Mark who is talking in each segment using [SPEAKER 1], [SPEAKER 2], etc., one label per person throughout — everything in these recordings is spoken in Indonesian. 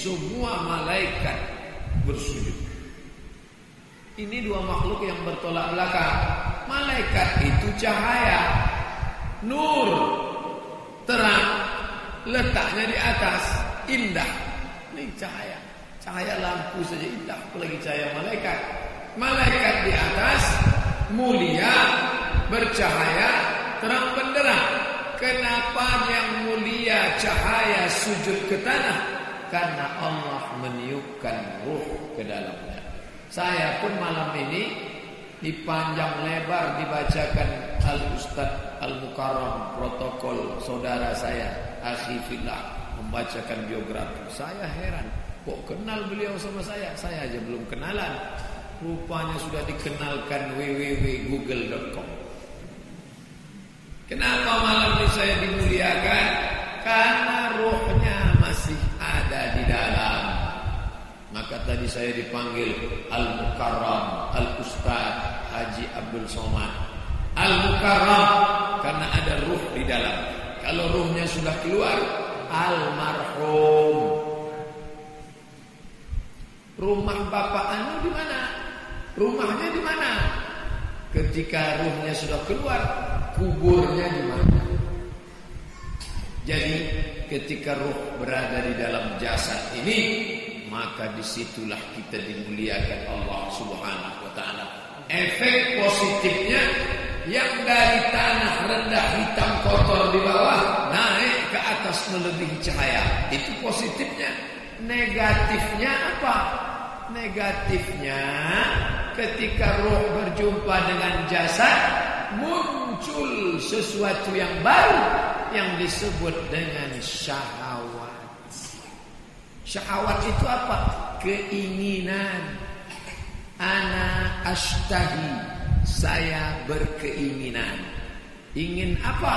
[SPEAKER 1] Semua malaikat bersujud. Ini dua makhluk yang bertolak belakang. Malaikat itu cahaya, nur, terang, letaknya di atas, indah. Ini cahaya. Cahaya lampu saja indah, apalagi cahaya malaikat. Malaikat di atas mulia, bercahaya, terang benderang. Kenapa yang mulia cahaya sujud ke tanah? Karena Allah meniupkan ruh ke dalamnya. Saya pun malam ini dipanjang lebar dibacakan Al Ustad Al Mukarram protokol saudara saya Akhifillah membacakan biografi. Saya heran Kok kenal beliau sama saya? Saya aja belum kenalan. Rupanya sudah dikenalkan www.google.com. Kenapa malam ini saya dimuliakan? Karena rohnya Maka tadi saya dipanggil Al-Mukarram, Al-Ustaz Haji Abdul Somad. Al-Mukarram karena ada ruh di dalam. Kalau ruhnya sudah keluar, almarhum Rumah bapak anu di mana? Rumahnya di mana? Ketika ruhnya sudah keluar, kuburnya di mana? Jadi ketika ruh berada di dalam jasad ini, maka di situlah kita dimuliakan Allah Subhanahu wa taala. Efek positifnya yang dari tanah rendah hitam kotor di bawah naik ke atas melebihi cahaya. Itu positifnya. Negatifnya apa? Negatifnya ketika roh berjumpa dengan jasad muncul sesuatu yang baru yang disebut dengan syahwat. Syahwat itu apa? Keinginan. Ana ashtahi. Saya berkeinginan. Ingin apa?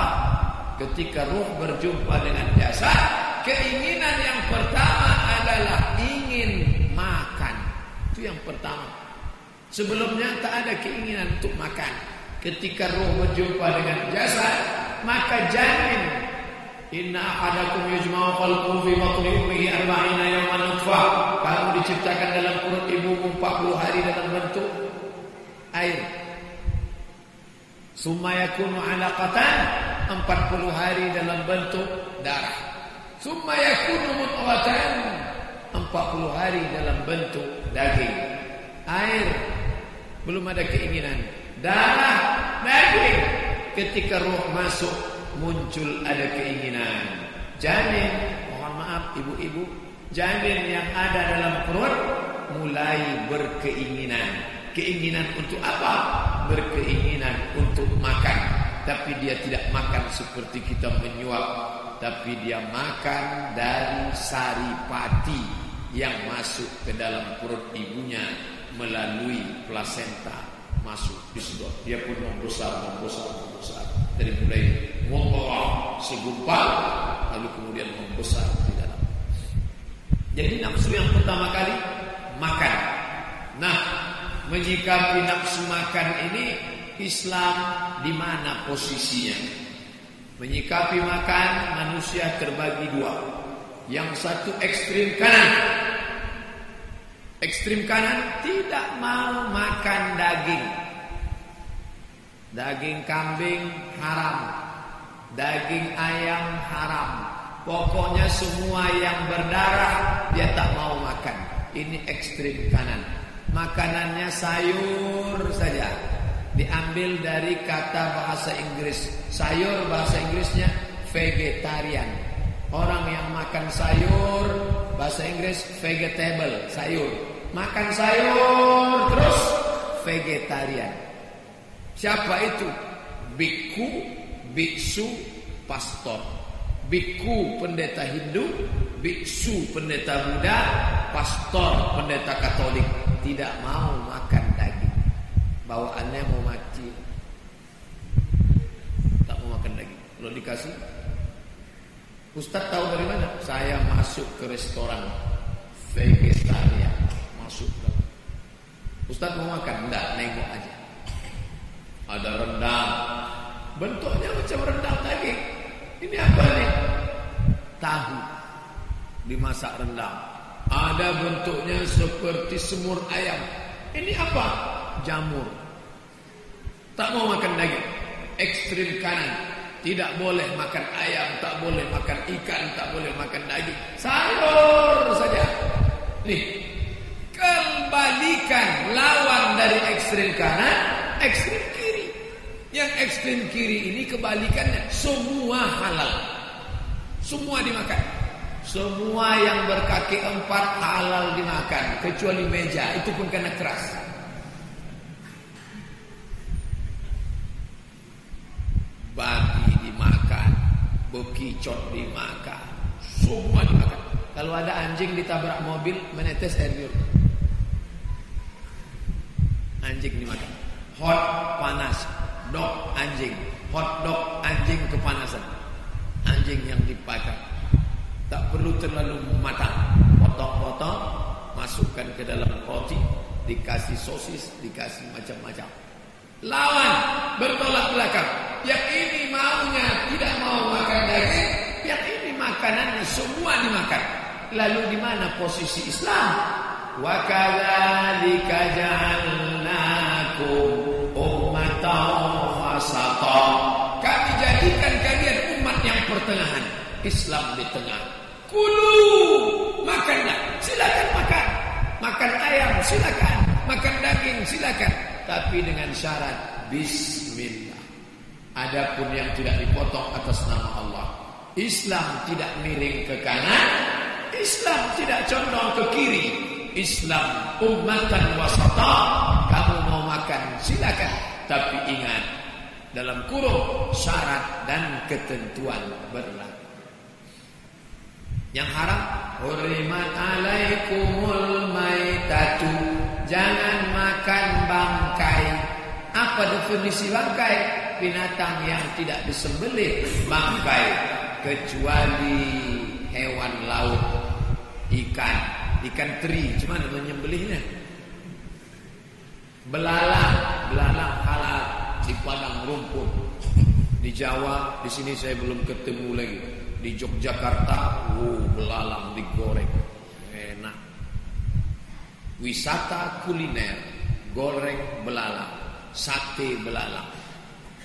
[SPEAKER 1] Ketika roh berjumpa dengan jasad, keinginan yang pertama adalah ingin makan. Itu yang pertama. Sebelumnya tak ada keinginan untuk makan. Ketika roh berjumpa dengan jasad, maka jamin Inna ahadakum yujma'u khalquhu fi batni ummihi arba'ina yawman nutfah. Kamu diciptakan dalam perut ibumu 40 hari dalam bentuk air. Summa yakunu 'alaqatan 40 hari dalam bentuk darah. Summa yakunu mudghatan 40 hari dalam bentuk daging. Air belum ada keinginan. Darah, daging. Ketika roh masuk muncul ada keinginan. Janin, mohon maaf ibu-ibu, janin yang ada dalam perut mulai berkeinginan. Keinginan untuk apa? Berkeinginan untuk makan. Tapi dia tidak makan seperti kita menyuap. tapi dia makan dari sari pati yang masuk ke dalam perut ibunya melalui plasenta masuk di situ. Dia pun membesar, membesar, membesar dari mulai membawa segumpal lalu kemudian membesar di dalam. Jadi nafsu yang pertama kali makan. Nah, menyikapi nafsu makan ini Islam di mana posisinya? Menyikapi makan manusia terbagi dua. Yang satu ekstrim kanan. Ekstrim kanan tidak mau makan daging. Daging kambing haram. Daging ayam haram. Pokoknya semua yang berdarah dia tak mau makan. Ini ekstrim kanan. Makanannya sayur saja diambil dari kata bahasa Inggris. Sayur bahasa Inggrisnya vegetarian. Orang yang makan sayur bahasa Inggris vegetable, sayur. Makan sayur terus vegetarian. Siapa itu? Biku, biksu, pastor. Biku pendeta Hindu, biksu pendeta Buddha, pastor pendeta Katolik. Tidak mau makan bawaannya mau mati. Tak mau makan lagi kalau dikasih. Ustaz tahu dari mana? Saya masuk ke restoran vegetarian Ustaz mau makan enggak nengok aja ada rendang bentuknya macam rendang daging ini apa nih tahu dimasak rendang ada bentuknya seperti semur ayam ini apa jamur. Tak mau makan daging. Ekstrim kanan. Tidak boleh makan ayam, tak boleh makan ikan, tak boleh makan daging. Sayur saja. Nih. Kembalikan lawan dari ekstrim kanan, ekstrim kiri. Yang ekstrim kiri ini kebalikannya semua halal. Semua dimakan. Semua yang berkaki empat halal dimakan kecuali meja itu pun karena keras. babi dimakan, bekicot dimakan, semua dimakan. Kalau ada anjing ditabrak mobil menetes air biru. Anjing dimakan. Hot panas, dog anjing, hot dog anjing kepanasan. Anjing yang dipakai tak perlu terlalu matang. Potong-potong, masukkan ke dalam roti, dikasih sosis, dikasih macam-macam. Lawan bertolak belakang. Yang ini maunya tidak mau makan daging, yang ini makanannya semua dimakan. Lalu di mana posisi Islam? Wa kadzalika ja'alnakum ummatan wasata. Kami jadikan kalian umat yang pertengahan. Islam di tengah. Kulu makanlah, silakan makan. Makan ayam silakan, makan daging silakan, tapi dengan syarat bismillah. Adapun yang tidak dipotong atas nama Allah. Islam tidak miring ke kanan, Islam tidak condong ke kiri. Islam ummatan wasata. Kamu makan silakan, tapi ingat dalam kurung syarat dan ketentuan berlaku. Yang haram Hurimat alaikumul maitatu. Jangan makan bangkai. Apa definisi bangkai? binatang yang tidak disembelih bangkai kecuali hewan laut ikan. Ikan teri cuman menyembelihnya belalang belalang halal di padang rumput. Di Jawa di sini saya belum ketemu lagi. Di Yogyakarta oh belalang digoreng. Enak. Wisata kuliner goreng belalang sate belalang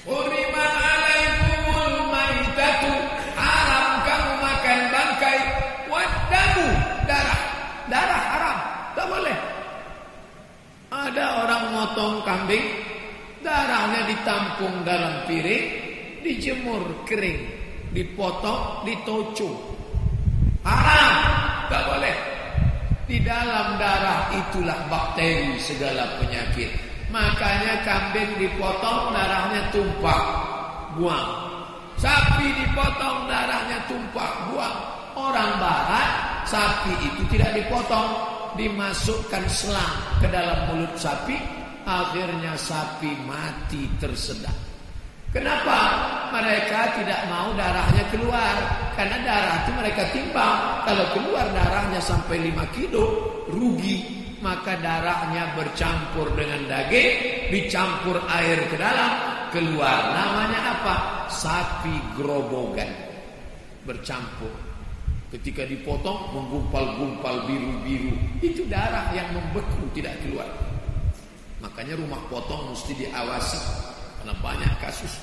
[SPEAKER 1] Urimat alaikumul maitatu Haram kamu makan bangkai Wadamu Darah Darah haram Tak boleh Ada motong kambing Darahnya ditampung dalam piring Dijemur kering Dipotong Ditocung Haram Tak boleh Di dalam darah itulah bakteri segala penyakit Makanya kambing dipotong darahnya tumpah, buang. Sapi dipotong darahnya tumpah buang. Orang barat sapi itu tidak dipotong, dimasukkan selang ke dalam mulut sapi, akhirnya sapi mati tersedak. Kenapa mereka tidak mau darahnya keluar? Karena darah itu mereka timbang. Kalau keluar darahnya sampai 5 kilo, rugi. Maka darahnya bercampur dengan daging, dicampur air ke dalam, keluar. Namanya apa? Sapi grobogan. Bercampur. Ketika dipotong, menggumpal-gumpal biru-biru. Itu darah yang membeku, tidak keluar. Makanya rumah potong mesti diawasi karena banyak kasus.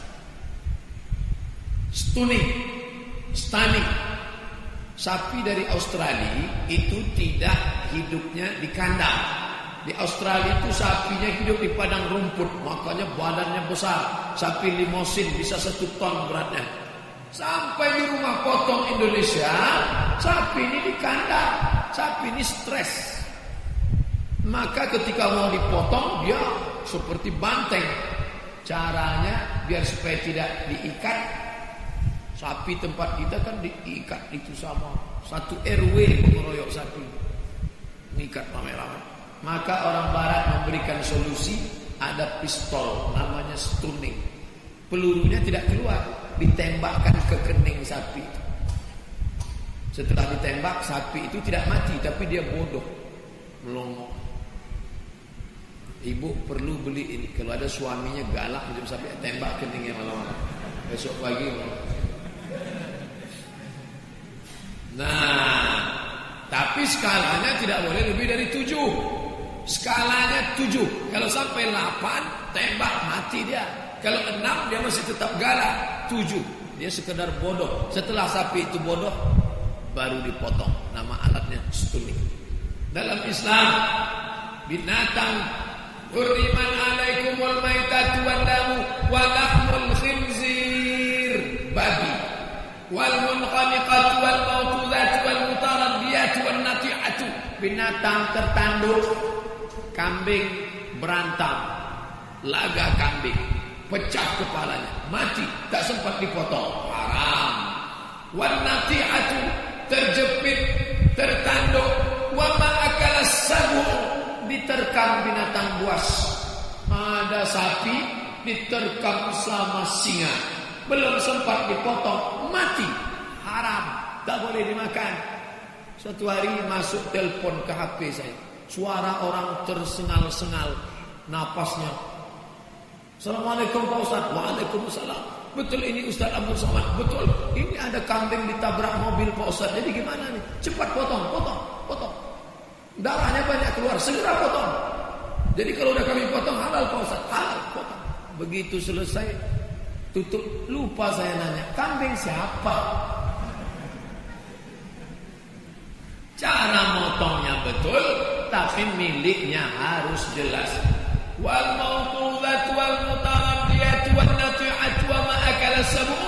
[SPEAKER 1] Stunning, stunning. Sapi dari Australia itu tidak hidupnya di kandang. Di Australia itu sapinya hidup di padang rumput, makanya badannya besar. Sapi limosin bisa satu ton beratnya. Sampai di rumah potong Indonesia, sapi ini di kandang. Sapi ini stres. Maka ketika mau dipotong, dia seperti banteng. Caranya biar supaya tidak diikat. Sapi tempat kita kan diikat itu sama Satu RW mengeroyok sapi. Mengikat rame-rame. Maka orang barat memberikan solusi Ada pistol namanya stunning Pelurunya tidak keluar Ditembakkan ke kening sapi. Setelah ditembak sapi itu tidak mati Tapi dia bodoh Melongok Ibu perlu beli ini. Kalau ada suaminya galak macam sampai tembak keningnya malam-malam. Besok pagi. Nah, tapi skalanya tidak boleh lebih dari tujuh. Skalanya tujuh. Kalau sampai delapan, tembak mati dia. Kalau enam dia masih tetap galak. Tujuh. Dia sekedar bodoh. Setelah sapi itu bodoh, baru dipotong. Nama alatnya stunning. Dalam Islam, binatang Hurriman alaikumul maitatu wal damu wa lahmul khinzir. Babi wal munkhaniqatu wal mawtudat wal mutaraddiyat wal nati'atu binatang tertanduk. Kambing berantam laga kambing. Pecah kepalanya. Mati. Tak sempat dipotong. Haram. Wal nati'atu terjepit tertanduk. Wa diterkam binatang buas. Ada sapi diterkam sama singa. Belum sempat dipotong, mati. Haram, tak boleh dimakan. Suatu hari masuk telepon ke HP saya. Suara orang tersengal-sengal napasnya. Assalamualaikum Pak Ustaz. Waalaikumsalam. Betul ini Ustaz Abdul Somad. Betul. Ini ada kambing ditabrak mobil Pak Ustaz. Jadi gimana nih? Cepat potong, potong, potong. Darahnya banyak keluar, segera potong. Jadi kalau udah kami potong halal Pak Ustaz, halal potong. Begitu selesai tutup lupa saya nanya, kambing siapa? Cara motongnya betul, tapi miliknya harus jelas. Wal mawqudat wal mutaraddiyat wan nati'at wa ma akala sabu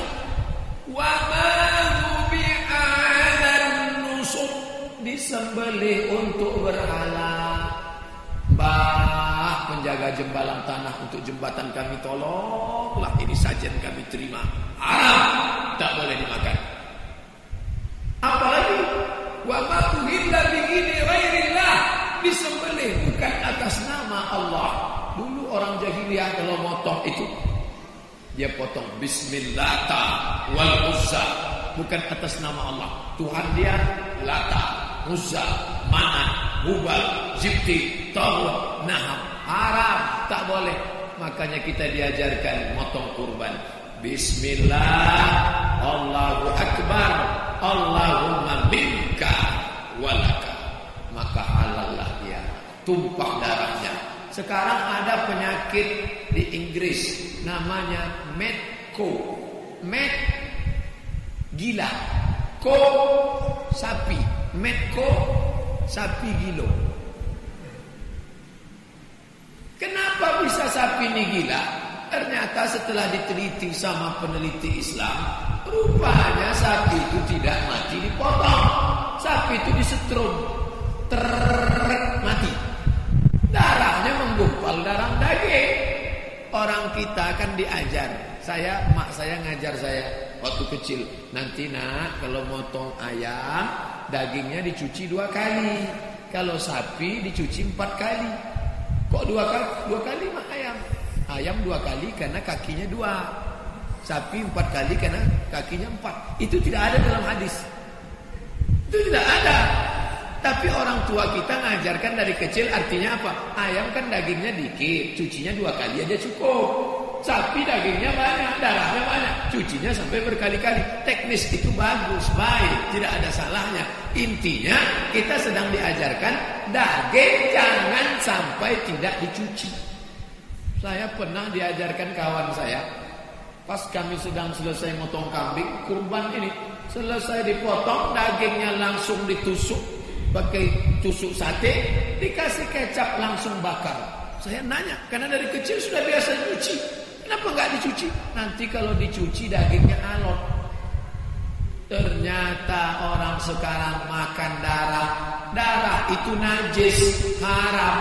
[SPEAKER 1] wa ma disembelih untuk berhala. Bah, penjaga jembalan tanah untuk jembatan kami tolonglah ini sajian kami terima. Haram, tak boleh dimakan. Apalagi wa ma uhilla bihi ghairillah disembelih bukan atas nama Allah. Dulu orang jahiliyah kalau motong itu dia potong bismillah wal uzza bukan atas nama Allah. Tuhan dia Lata, Uzza, Manat, Hubal, Zibti, Tawud, Naham. Haram, tak boleh. Makanya kita diajarkan motong kurban. Bismillah, Allahu Akbar, Allahumma minka walaka. Maka halallah dia. Tumpah darahnya. Sekarang ada penyakit di Inggris namanya Medco. Med gila. Ko Metko sapi gilo. Kenapa bisa sapi ini gila? Ternyata setelah diteliti sama peneliti Islam, rupanya sapi itu tidak mati dipotong. Sapi itu disetrum, ter mati. Darahnya menggumpal darah daging. Orang kita kan diajar. Saya, mak saya ngajar saya waktu kecil. Nanti nak kalau motong ayam dagingnya dicuci dua kali. Kalau sapi dicuci empat kali. Kok dua kali? Dua kali mah ayam. Ayam dua kali karena kakinya dua. Sapi empat kali karena kakinya empat. Itu tidak ada dalam hadis. Itu tidak ada. Tapi orang tua kita ngajarkan dari kecil artinya apa? Ayam kan dagingnya dikit, cucinya dua kali aja cukup. Sapi dagingnya banyak, darahnya banyak, cucinya sampai berkali-kali. Teknis itu bagus, baik, tidak ada salahnya. Intinya kita sedang diajarkan daging jangan sampai tidak dicuci. Saya pernah diajarkan kawan saya, pas kami sedang selesai motong kambing, kurban ini selesai dipotong, dagingnya langsung ditusuk pakai tusuk sate, dikasih kecap langsung bakar. Saya nanya, karena dari kecil sudah biasa nyuci. Kenapa nggak dicuci? Nanti kalau dicuci dagingnya alot. Ternyata orang sekarang makan darah. Darah itu najis, haram.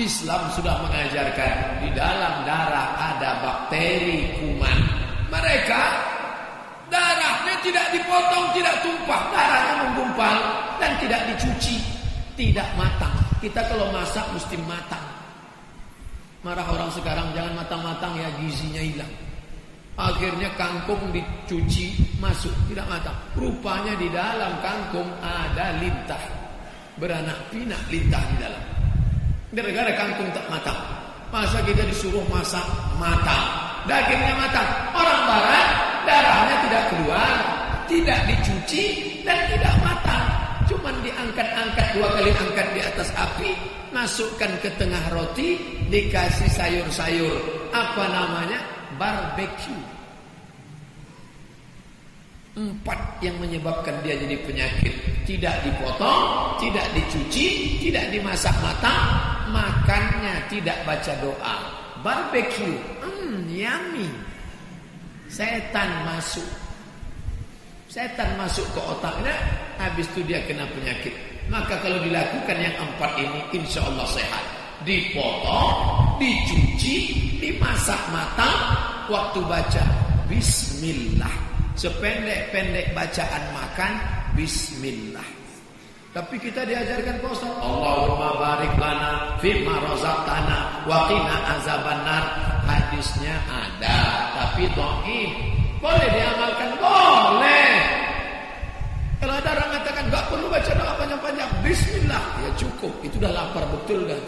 [SPEAKER 1] Islam sudah mengajarkan di dalam darah ada bakteri kuman. Mereka darahnya tidak dipotong, tidak tumpah, darahnya menggumpal dan tidak dicuci, tidak matang. Kita kalau masak mesti matang. Marah orang sekarang jangan matang-matang ya gizinya hilang. Akhirnya kangkung dicuci masuk tidak matang. Rupanya di dalam kangkung ada lintah. Beranak pinak lintah di dalam. Gara-gara kangkung tak matang. Masa kita disuruh masak matang. Dagingnya matang. Orang barat darahnya tidak keluar. Tidak dicuci dan tidak matang. Cuman diangkat-angkat dua kali angkat di atas api. Masukkan ke tengah roti. Dikasih sayur-sayur. Apa namanya? Barbecue. Empat yang menyebabkan dia jadi penyakit. Tidak dipotong, tidak dicuci, tidak dimasak matang, makannya tidak baca doa. Barbecue, hmm, yummy. Setan masuk. Setan masuk ke otaknya, habis itu dia kena penyakit. Maka kalau dilakukan yang empat ini, insya Allah sehat. Dipotong, dicuci, dimasak matang, waktu baca Bismillah. Sependek-pendek bacaan makan Bismillah Tapi kita diajarkan Pak Allahumma barik lana Fima razaqtana Wa qina azabannar Hadisnya ada Tapi do'if Boleh diamalkan? Boleh Kalau ada orang mengatakan Gak perlu baca doa panjang-panjang Bismillah Ya cukup Itu udah lapar betul kan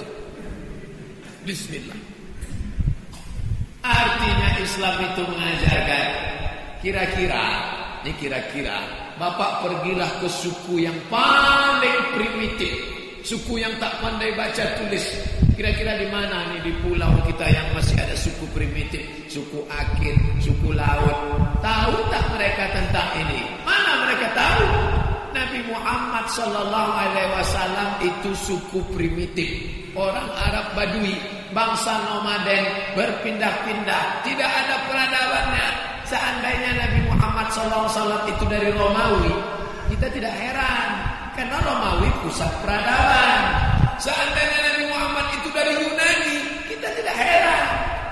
[SPEAKER 1] Bismillah Artinya Islam itu mengajarkan Kira-kira, ini kira-kira, Bapak pergilah ke suku yang paling primitif, suku yang tak pandai baca tulis. Kira-kira di mana nih di pulau kita yang masih ada suku primitif, suku Akit, suku Laut? Tahu tak mereka tentang ini? Mana mereka tahu? Nabi Muhammad Sallallahu Alaihi Wasallam itu suku primitif, orang Arab Badui, bangsa nomaden, berpindah-pindah, tidak ada peradabannya. Seandainya Nabi Muhammad SAW itu dari Romawi, kita tidak heran. Karena Romawi pusat peradaban. Seandainya Nabi Muhammad itu dari Yunani, kita tidak heran.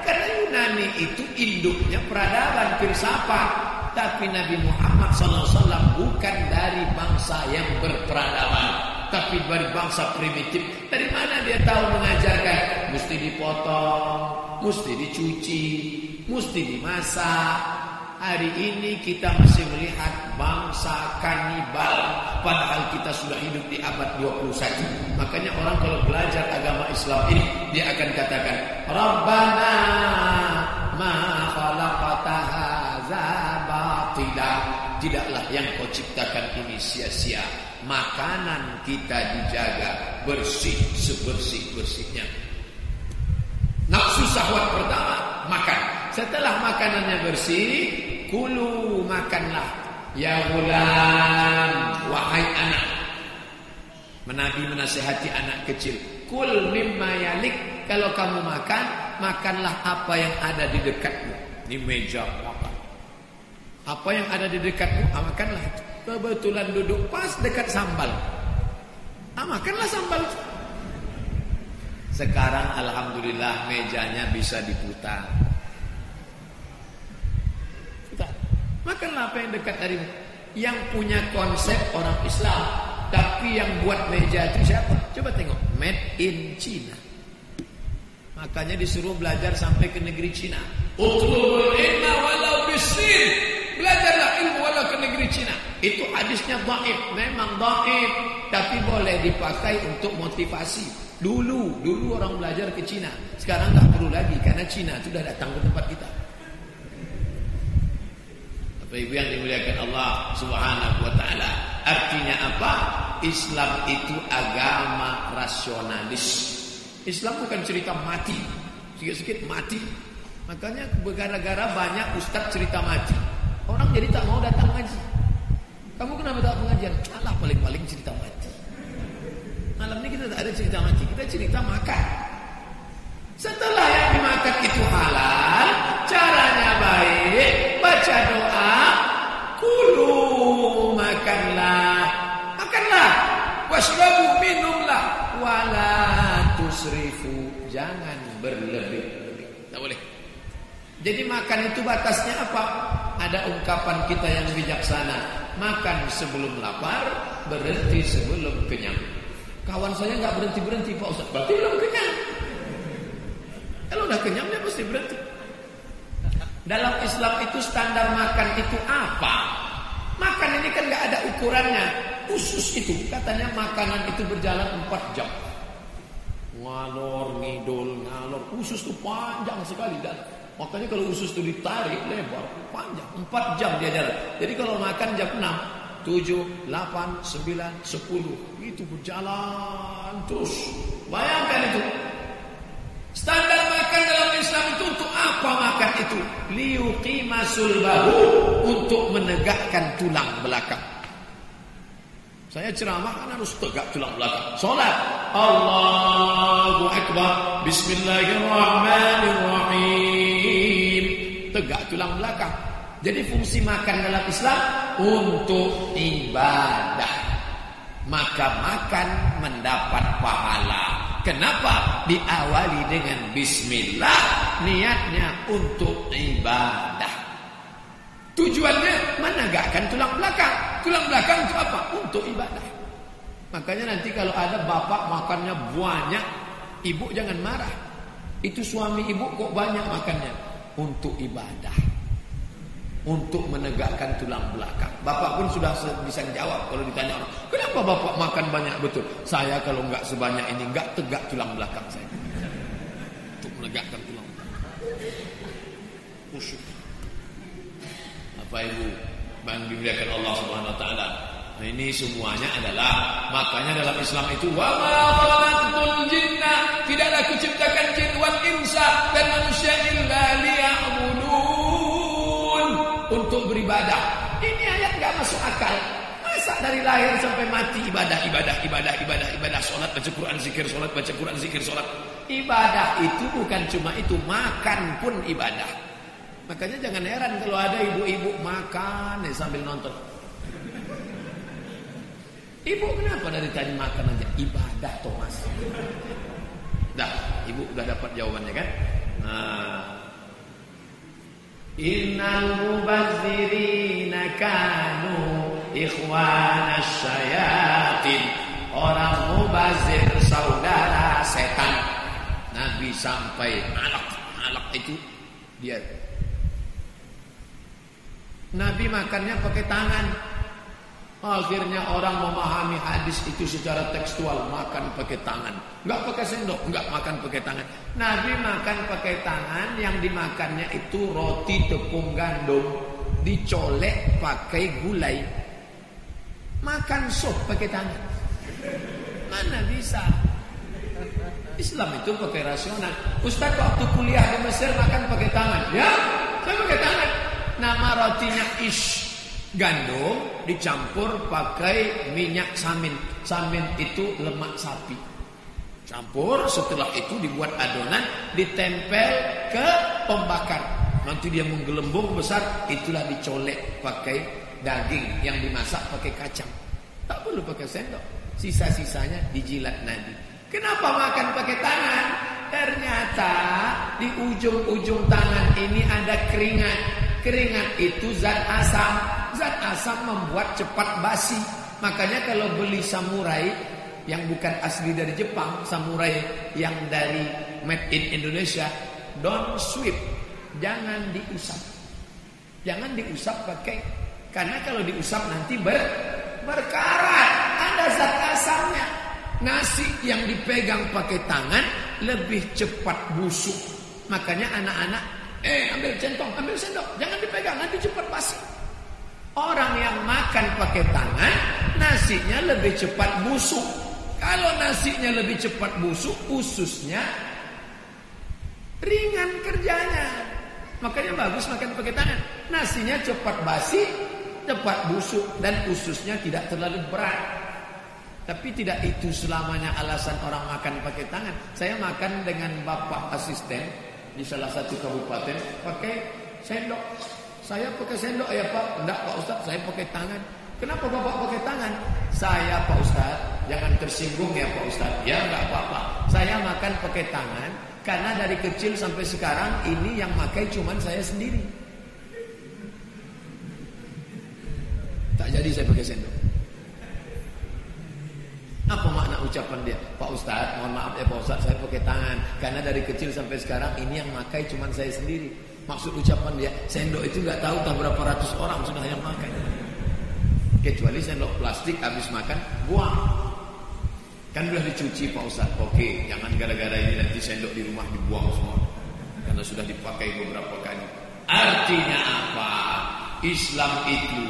[SPEAKER 1] Karena Yunani itu induknya peradaban, filsafat. Tapi Nabi Muhammad SAW bukan dari bangsa yang berperadaban. Tapi dari bangsa primitif. Dari mana dia tahu mengajarkan? Mesti dipotong, mesti dicuci, mesti dimasak. Hari ini kita masih melihat bangsa kanibal Padahal kita sudah hidup di abad 21 Makanya orang kalau belajar agama Islam ini Dia akan katakan Rabbana ma khalaqata Tidaklah yang kau ciptakan ini sia-sia Makanan kita dijaga bersih sebersih-bersihnya Nafsu sahwat pertama makan. Setelah makanannya bersih, kulu makanlah. Ya gulam, wahai anak. Menabi menasihati anak kecil. Kul mimma yalik. Kalau kamu makan, makanlah apa yang ada di dekatmu. Di meja. Apa yang ada di dekatmu, ah, makanlah. Kebetulan duduk pas dekat sambal. Ah, sambal. Sekarang alhamdulillah mejanya bisa diputar. Makanlah apa yang dekat darimu. Yang punya konsep orang Islam. Tapi yang buat meja itu siapa? Coba tengok. Made in China. Makanya disuruh belajar sampai ke negeri Cina. Utlubul walau. Belajarlah ilmu walau ke negeri Cina. Itu hadisnya dhaif, memang dhaif, tapi boleh dipakai untuk motivasi. Dulu, dulu orang belajar ke Cina. Sekarang tak perlu lagi karena Cina sudah datang ke tempat kita. Bapak Ibu yang dimuliakan Allah Subhanahu wa taala. Artinya apa? Islam itu agama rasionalis. Islam bukan cerita mati. Sikit-sikit mati. Makanya gara-gara banyak ustaz cerita mati. Orang jadi tak mau datang ngaji. Kamu kenapa tak pengajian? Alah paling-paling cerita mati. Malam ini kita tak ada cerita mati. Kita cerita makan. Setelah yang dimakan itu halal, caranya baik, baca doa, kulu makanlah, makanlah, wasrabu minumlah, wala tusrifu jangan berlebih-lebih. Tak boleh. Jadi makan itu batasnya apa? Ada ungkapan kita yang bijaksana. Makan sebelum lapar, berhenti sebelum kenyang. Kawan saya nggak berhenti berhenti Pak Ustaz. Berarti belum kenyang. Kalau udah kenyang dia pasti berhenti. Dalam Islam itu standar makan itu apa? Makan ini kan nggak ada ukurannya. Khusus itu katanya makanan itu berjalan 4 jam ngalor ngidul ngalor usus tuh panjang sekali dan makanya kalau usus itu ditarik lebar panjang empat jam dia jalan jadi kalau makan jam enam tujuh delapan sembilan sepuluh itu berjalan terus bayangkan itu standar makan dalam Islam itu untuk apa makan itu liuqima sulbahu untuk menegakkan tulang belakang saya ceramah kan harus tegak tulang belakang. Salat. Allahu Akbar. Bismillahirrahmanirrahim. Tegak tulang belakang. Jadi fungsi makan dalam Islam untuk ibadah. Maka makan mendapat pahala. Kenapa? Diawali dengan bismillah. Niatnya untuk ibadah. Tujuannya menegakkan tulang belakang. Tulang belakang itu apa? Untuk ibadah. Makanya nanti kalau ada bapak makannya banyak, ibu jangan marah. Itu suami ibu kok banyak makannya? Untuk ibadah. Untuk menegakkan tulang belakang. Bapak pun sudah bisa jawab kalau ditanya orang, kenapa bapak makan banyak betul? Saya kalau nggak sebanyak ini nggak tegak tulang belakang saya. Untuk menegakkan tulang belakang. Khusyuk. Bapak Ibu yang dimuliakan Allah Subhanahu wa taala. Nah, ini semuanya adalah makanya dalam Islam itu wa ma khalaqtul jinna tidaklah kuciptakan jin wal insa dan manusia illa liya'budun untuk beribadah. Ini ayat enggak masuk akal. Masa dari lahir sampai mati ibadah, ibadah, ibadah, ibadah, ibadah, salat, baca Quran, zikir, salat, baca Quran, zikir, salat. Ibadah itu bukan cuma itu, makan pun ibadah. Makanya jangan heran kalau ada ibu-ibu makan ya, sambil nonton. Ibu kenapa dari tadi makan aja? Ibadah Thomas. Dah, ibu udah dapat jawabannya kan? Nah. Innal mubadzirina kanu ikhwana syayatin. Orang mubazir saudara setan. Nabi sampai anak anak itu dia Nabi makannya pakai tangan. Akhirnya orang memahami hadis itu secara tekstual makan pakai tangan, nggak pakai sendok, nggak makan pakai tangan. Nabi makan pakai tangan, yang dimakannya itu roti tepung gandum dicolek pakai gulai. Makan sop pakai tangan, mana bisa? Islam itu pakai rasional. Ustaz waktu kuliah di Mesir makan pakai tangan, ya? Saya pakai tangan. Nama rotinya ish gandum dicampur pakai minyak samin. Samin itu lemak sapi. Campur setelah itu dibuat adonan ditempel ke pembakar. Nanti dia menggelembung besar, itulah dicolek pakai daging yang dimasak pakai kacang. Tak perlu pakai sendok. Sisa-sisanya dijilat Nabi. Kenapa makan pakai tangan? Ternyata di ujung-ujung tangan ini ada keringat. Keringat itu zat asam. Zat asam membuat cepat basi. Makanya kalau beli samurai yang bukan asli dari Jepang, samurai yang dari made in Indonesia, don't sweep, jangan diusap. Jangan diusap pakai karena kalau diusap nanti ber berkarat, ada zat asamnya. Nasi yang dipegang pakai tangan lebih cepat busuk. Makanya anak-anak, eh ambil centong, ambil sendok, jangan dipegang nanti cepat basi. Orang yang makan pakai tangan, nasinya lebih cepat busuk. Kalau nasinya lebih cepat busuk, ususnya ringan kerjanya. Makanya bagus makan pakai tangan. Nasinya cepat basi, cepat busuk dan ususnya tidak terlalu berat. Tapi tidak itu selamanya alasan orang makan pakai tangan. Saya makan dengan bapak asisten di salah satu kabupaten pakai sendok. Saya pakai sendok ya Pak. Enggak Pak Ustaz, saya pakai tangan. Kenapa Bapak pakai tangan? Saya Pak Ustaz, jangan tersinggung ya Pak Ustaz. Ya enggak apa-apa. Saya makan pakai tangan karena dari kecil sampai sekarang ini yang pakai cuman saya sendiri. Tak jadi saya pakai sendok. Apa makna ucapan dia? Pak Ustaz, mohon maaf ya Pak Ustaz, saya pakai tangan. Karena dari kecil sampai sekarang ini yang pakai cuma saya sendiri. Maksud ucapan dia, sendok itu nggak tahu tak berapa ratus orang sudah yang makan. Kecuali sendok plastik habis makan, buang. Kan sudah dicuci Pak Ustaz. Oke, jangan gara-gara ini nanti sendok di rumah dibuang semua. Karena sudah dipakai beberapa kali. Artinya apa? Islam itu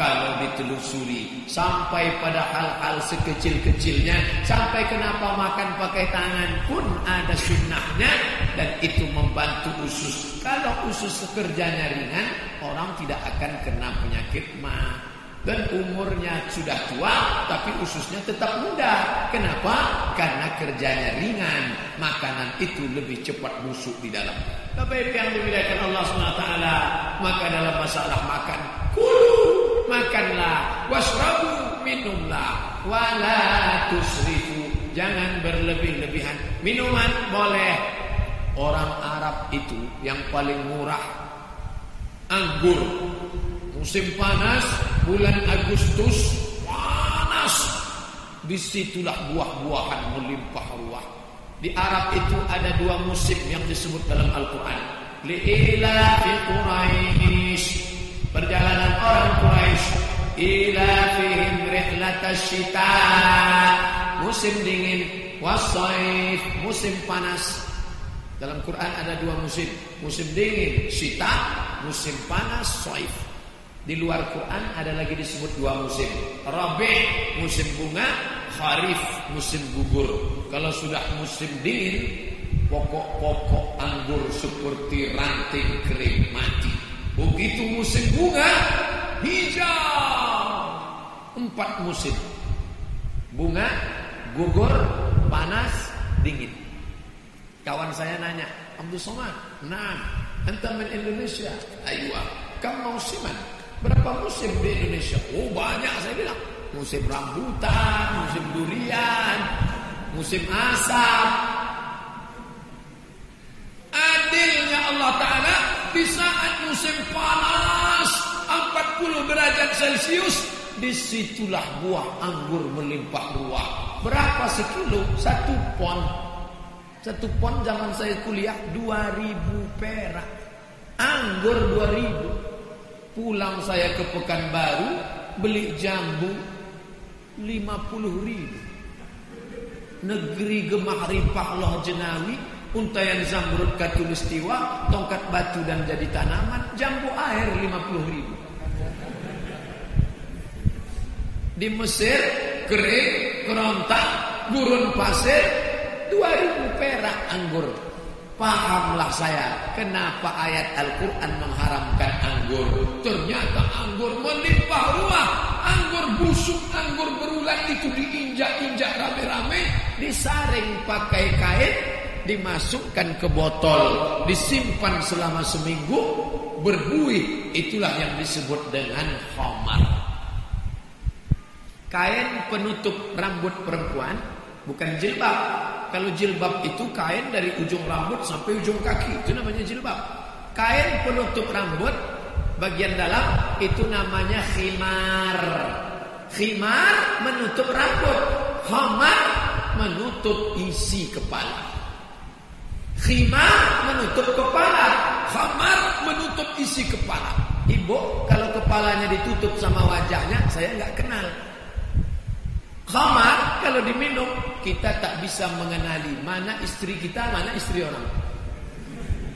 [SPEAKER 1] kalau ditelusuri sampai pada hal-hal sekecil-kecilnya sampai kenapa makan pakai tangan pun ada sunnahnya dan itu membantu usus. Kalau usus kerjanya ringan orang tidak akan kena penyakit mah dan umurnya sudah tua tapi ususnya tetap muda. Kenapa? Karena kerjanya ringan. Makanan itu lebih cepat busuk di dalam. Tapi yang dimuliakan Allah SWT maka dalam masalah makan kulu makanlah wasrabu minumlah wala tusrifu jangan berlebih-lebihan. Minuman boleh. Orang Arab itu yang paling murah. Anggur. Musim panas bulan Agustus panas. Di situlah buah-buahan melimpah ruah. Di Arab itu ada dua musim yang disebut dalam Al-Quran. Li'ila fi Quraisy perjalanan orang Quraisy ila fihim rihlatasyita musim dingin wasaif musim panas. Dalam Quran ada dua musim. Musim dingin syita musim panas saif di luar Quran ada lagi disebut dua musim. Rabi musim bunga kharif musim gugur. Kalau sudah musim dingin pokok-pokok anggur seperti ranting kering mati Begitu musim bunga hijau. Empat musim. Bunga, gugur, panas, dingin. Kawan saya nanya, Abdul Somad, nah, anta min Indonesia. Ayo, kamu musiman. Berapa musim di Indonesia? Oh banyak saya bilang. Musim rambutan, musim durian, musim asam. Adilnya Allah Ta'ala di saat musim panas 40 derajat Celcius di situlah buah anggur melimpah ruah. Berapa sekilo? Satu pon. Satu pon zaman saya kuliah 2000 perak. Anggur 2000 pulang saya ke Pekanbaru beli jambu 50 ribu. Negeri gemah ripah loh jenawi Untayan zamrud katulistiwa, tongkat batu dan jadi tanaman, jambu air 50 ribu. Di Mesir, kering, kerontak, gurun pasir, 2000 perak anggur. Pahamlah saya kenapa ayat Al-Quran mengharamkan anggur. Ternyata anggur melimpah ruah. Anggur busuk, anggur berulang itu diinjak-injak rame-rame. Disaring pakai kain dimasukkan ke botol, disimpan selama seminggu, berbuih. Itulah yang disebut dengan khamar. Kain penutup rambut perempuan bukan jilbab. Kalau jilbab itu kain dari ujung rambut sampai ujung kaki, itu namanya jilbab. Kain penutup rambut bagian dalam itu namanya khimar. Khimar menutup rambut, khamar menutup isi kepala. Khimar menutup kepala, khamar menutup isi kepala. Ibu kalau kepalanya ditutup sama wajahnya saya nggak kenal. Khamar kalau diminum kita tak bisa mengenali mana istri kita, mana istri orang.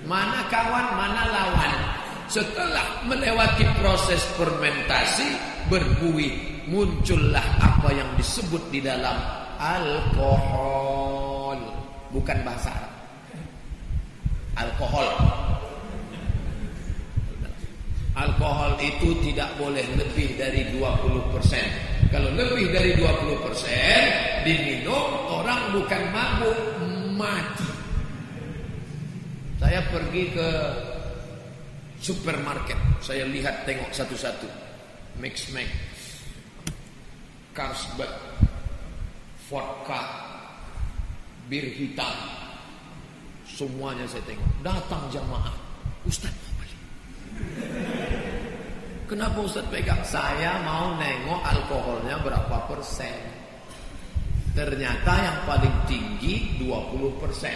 [SPEAKER 1] Mana kawan, mana lawan. Setelah melewati proses fermentasi berbuih muncullah apa yang disebut di dalam alkohol. Bukan bahasa Arab. Alkohol. Alkohol itu tidak boleh lebih dari 20%. Kalau lebih dari 20% diminum orang bukan mabuk, mati. Saya pergi ke supermarket, saya lihat tengok satu-satu. Mix Max, Carlsberg, vodka, bir hitam. Semuanya saya tengok. Datang jamaah. Ustaz mau. Kenapa Ustaz pegang? Saya mau nengok alkoholnya berapa persen. Ternyata yang paling tinggi 20 persen.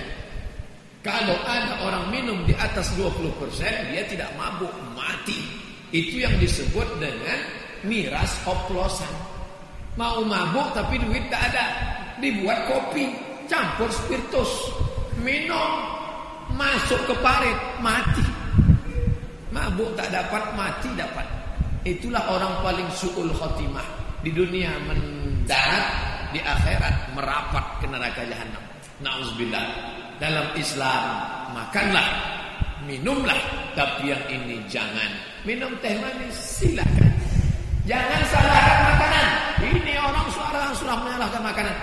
[SPEAKER 1] Kalau ada orang minum di atas 20 persen, dia tidak mabuk, mati. Itu yang disebut dengan miras oplosan. Mau mabuk tapi duit tak ada. Dibuat kopi, campur spiritus, minum, masuk ke parit, mati. Mabuk tak dapat, mati dapat. Itulah orang paling su'ul khotimah. Di dunia mendarat, di akhirat merapat ke neraka jahanam. Nauzubillah. Dalam Islam makanlah, minumlah, tapi yang ini jangan. Minum teh manis silakan. Jangan salahkan makanan. Ini orang suara sudah menyalahkan makanan.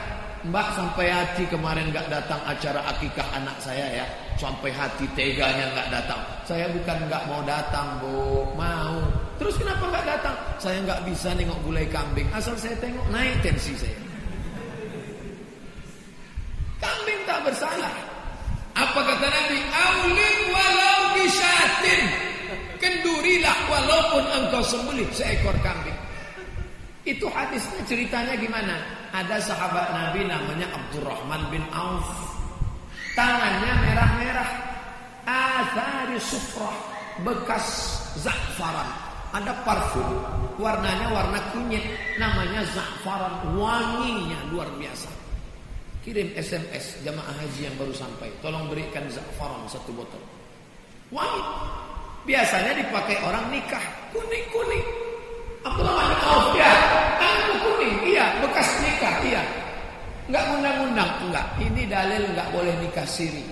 [SPEAKER 1] Mbak sampai hati kemarin nggak datang acara akikah anak saya ya. Sampai hati teganya nggak datang. Saya bukan nggak mau datang, Bu. Mau. Terus kenapa nggak datang? Saya nggak bisa nengok gulai kambing. Asal saya tengok naik tensi saya. Kambing tak bersalah. Apa kata Nabi? Aulim walau bisyatin. Kendurilah walaupun engkau sembelih seekor kambing. Itu hadisnya ceritanya gimana? Ada sahabat Nabi namanya Abdurrahman bin Auf. Tangannya merah-merah. Athari sufrah. Bekas za'faran. Ada parfum. Warnanya warna kunyit. Namanya za'faran. Wanginya luar biasa. Kirim SMS jamaah haji yang baru sampai. Tolong berikan za'faran satu botol. Wangi. Biasanya dipakai orang nikah. Kuning-kuning. Abdullah bin Auf ya. Aku kuning. Iya. Bekas nikah. Iya. Enggak undang-undang. Enggak. Ini dalil enggak boleh nikah siri.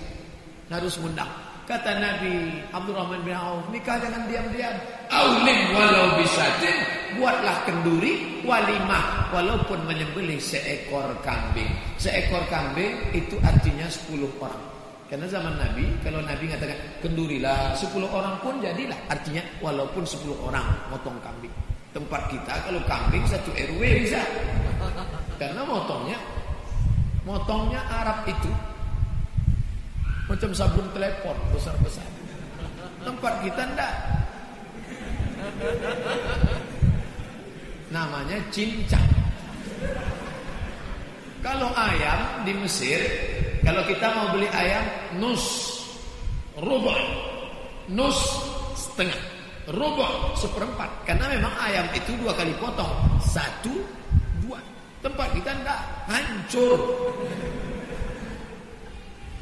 [SPEAKER 1] Harus undang. Kata Nabi Abdurrahman bin Auf, nikah jangan diam-diam. Aulim walau bisatin, buatlah kenduri walimah walaupun menyembelih seekor kambing. Seekor kambing itu artinya 10 orang. Karena zaman Nabi, kalau Nabi mengatakan kendurilah 10 orang pun jadilah. Artinya walaupun 10 orang motong kambing. Tempat kita kalau kambing satu RW bisa. Karena motongnya motongnya Arab itu macam sabun telepon besar-besar. Tempat kita ndak. Namanya cincang. Kalau ayam di Mesir, kalau kita mau beli ayam nus, rubah, nus setengah, rubah seperempat. Karena memang ayam itu dua kali potong, satu, dua. Tempat kita ndak hancur.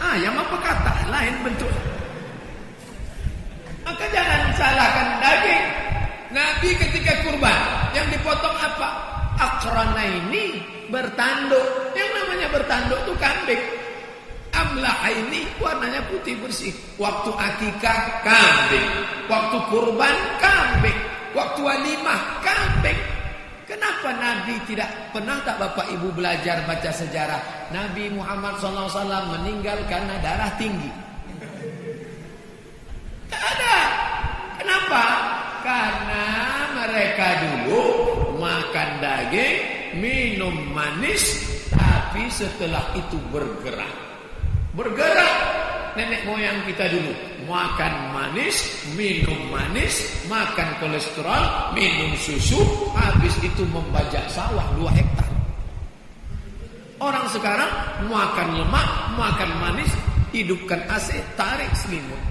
[SPEAKER 1] Ayam apa kata lain bentuk. Maka jangan salahkan daging. Nabi ketika kurban yang dipotong apa? Akrana ini bertanduk. Yang namanya bertanduk itu kambing. Amlah ini warnanya putih bersih. Waktu akikah kambing. Waktu kurban kambing. Waktu walimah kambing. Kenapa Nabi tidak pernah tak Bapak Ibu belajar baca sejarah Nabi Muhammad SAW meninggal karena darah tinggi? Tak ada. Kenapa? Karena mereka dulu makan daging, minum manis, tapi setelah itu bergerak. Bergerak nenek moyang kita dulu. Makan manis, minum manis, makan kolesterol, minum susu, habis itu membajak sawah dua hektar. Orang sekarang makan lemak, makan manis, hidupkan AC, tarik selimut.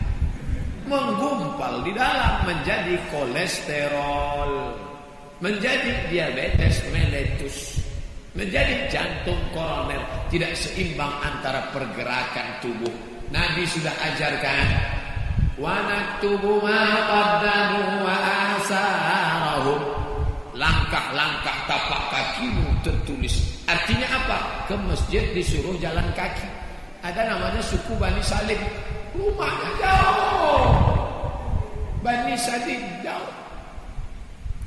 [SPEAKER 1] Menggumpal di dalam menjadi kolesterol. Menjadi diabetes mellitus. Menjadi jantung koroner. Tidak seimbang antara pergerakan tubuh. Nabi sudah ajarkan. Langkah-langkah tapak kakimu tertulis Artinya apa? Ke masjid disuruh jalan kaki. Ada namanya suku Bani Salim. Rumahnya jauh. Bani Salim jauh.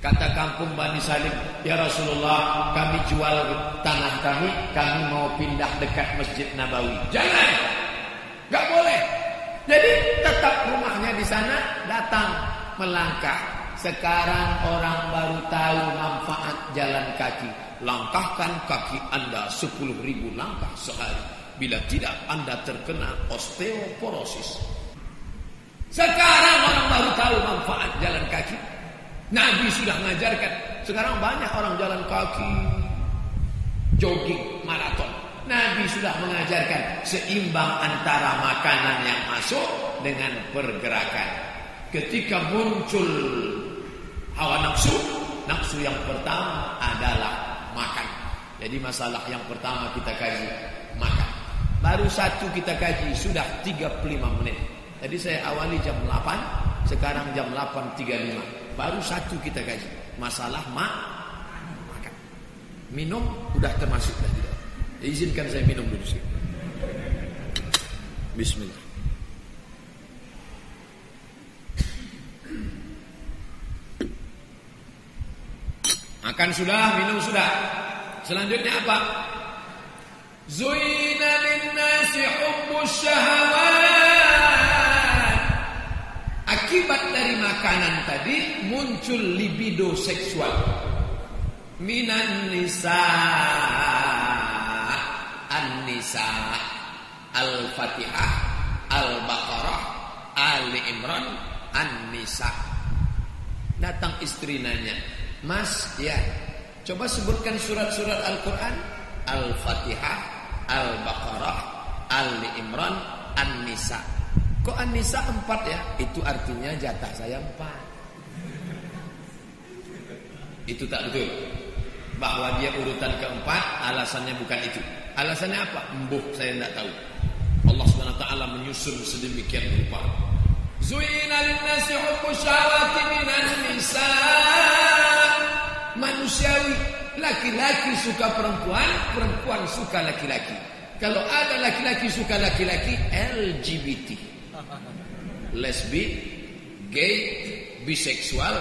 [SPEAKER 1] Kata kampung Bani Salim, Ya Rasulullah, kami jual tanah kami, kami mau pindah dekat Masjid Nabawi. Jangan, gak boleh. Jadi tetap rumahnya di sana, datang melangkah. Sekarang orang baru tahu manfaat jalan kaki. Langkahkan kaki anda 10 ribu langkah sehari. Bila tidak anda terkena osteoporosis. Sekarang orang baru tahu manfaat jalan kaki. Nabi sudah mengajarkan. Sekarang banyak orang jalan kaki. Jogging, maraton. Nabi sudah mengajarkan seimbang antara makanan yang masuk dengan pergerakan. Ketika muncul hawa nafsu, nafsu yang pertama adalah makan. Jadi masalah yang pertama kita kaji makan. Baru satu kita kaji sudah 35 menit. Tadi saya awali jam 8, sekarang jam 8.35. Baru satu kita kaji. Masalah ma makan. Minum udah termasuk dah tidak. Izinkan saya minum dulu sih. Bismillah. Makan sudah, minum sudah. Selanjutnya apa? Zuina linnasi hubbus syahawat. Akibat dari makanan tadi muncul libido seksual. Minan nisa An-Nisa Al-Fatihah Al-Baqarah Ali Imran An-Nisa Datang istri nanya Mas, ya. Coba sebutkan surat-surat Al-Quran. Al-Fatihah, Al-Baqarah, Ali Imran, An-Nisa. Kok An-Nisa empat ya? Itu artinya jatah saya empat. Itu tak betul. Bahwa dia urutan keempat, alasannya bukan itu. Alasannya apa? Embuh, saya tidak tahu. Allah SWT menyusun sedemikian rupa. Zuina lin-nasi hubbu syahawati minan nisa manusiawi. Laki-laki suka perempuan, perempuan suka laki-laki. Kalau ada laki-laki suka laki-laki, LGBT. Lesbi, gay, biseksual,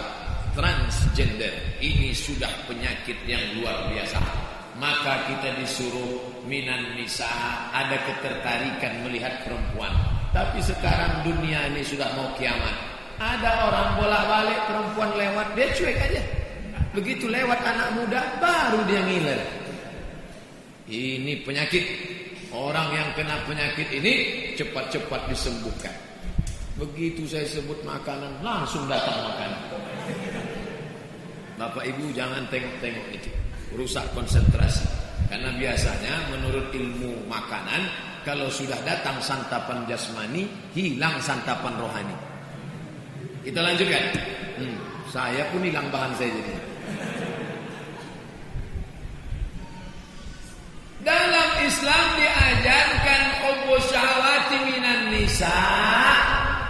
[SPEAKER 1] transgender. Ini sudah penyakit yang luar biasa. Maka kita disuruh minan nisa ada ketertarikan melihat perempuan. Tapi sekarang dunia ini sudah mau kiamat. Ada orang bolak-balik perempuan lewat, dia cuek aja. Begitu lewat anak muda baru dia ngiler. Ini penyakit. Orang yang kena penyakit ini cepat-cepat disembuhkan. Begitu saya sebut makanan langsung datang makanan. Bapak Ibu jangan tengok-tengok itu. Rusak konsentrasi. Karena biasanya menurut ilmu makanan kalau sudah datang santapan jasmani hilang santapan rohani. Kita lanjutkan. Hmm, saya pun hilang bahan saya jadi. Dalam Islam diajarkan hubbu syahwati minan nisa.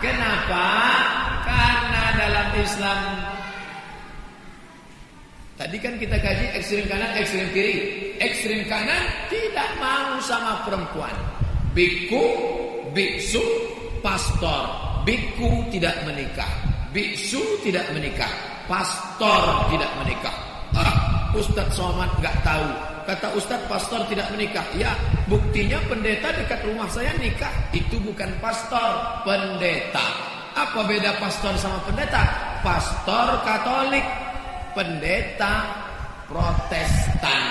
[SPEAKER 1] Kenapa? Karena dalam Islam Tadi kan kita kaji ekstrim kanan, ekstrim kiri. Ekstrim kanan tidak mau sama perempuan. Biku, biksu, pastor. Biku tidak menikah. Biksu tidak menikah. Pastor tidak menikah. Ah, Ustadz Somad nggak tahu Kata Ustadz pastor tidak menikah. Ya, buktinya pendeta dekat rumah saya nikah. Itu bukan pastor, pendeta. Apa beda pastor sama pendeta? Pastor Katolik, pendeta Protestan.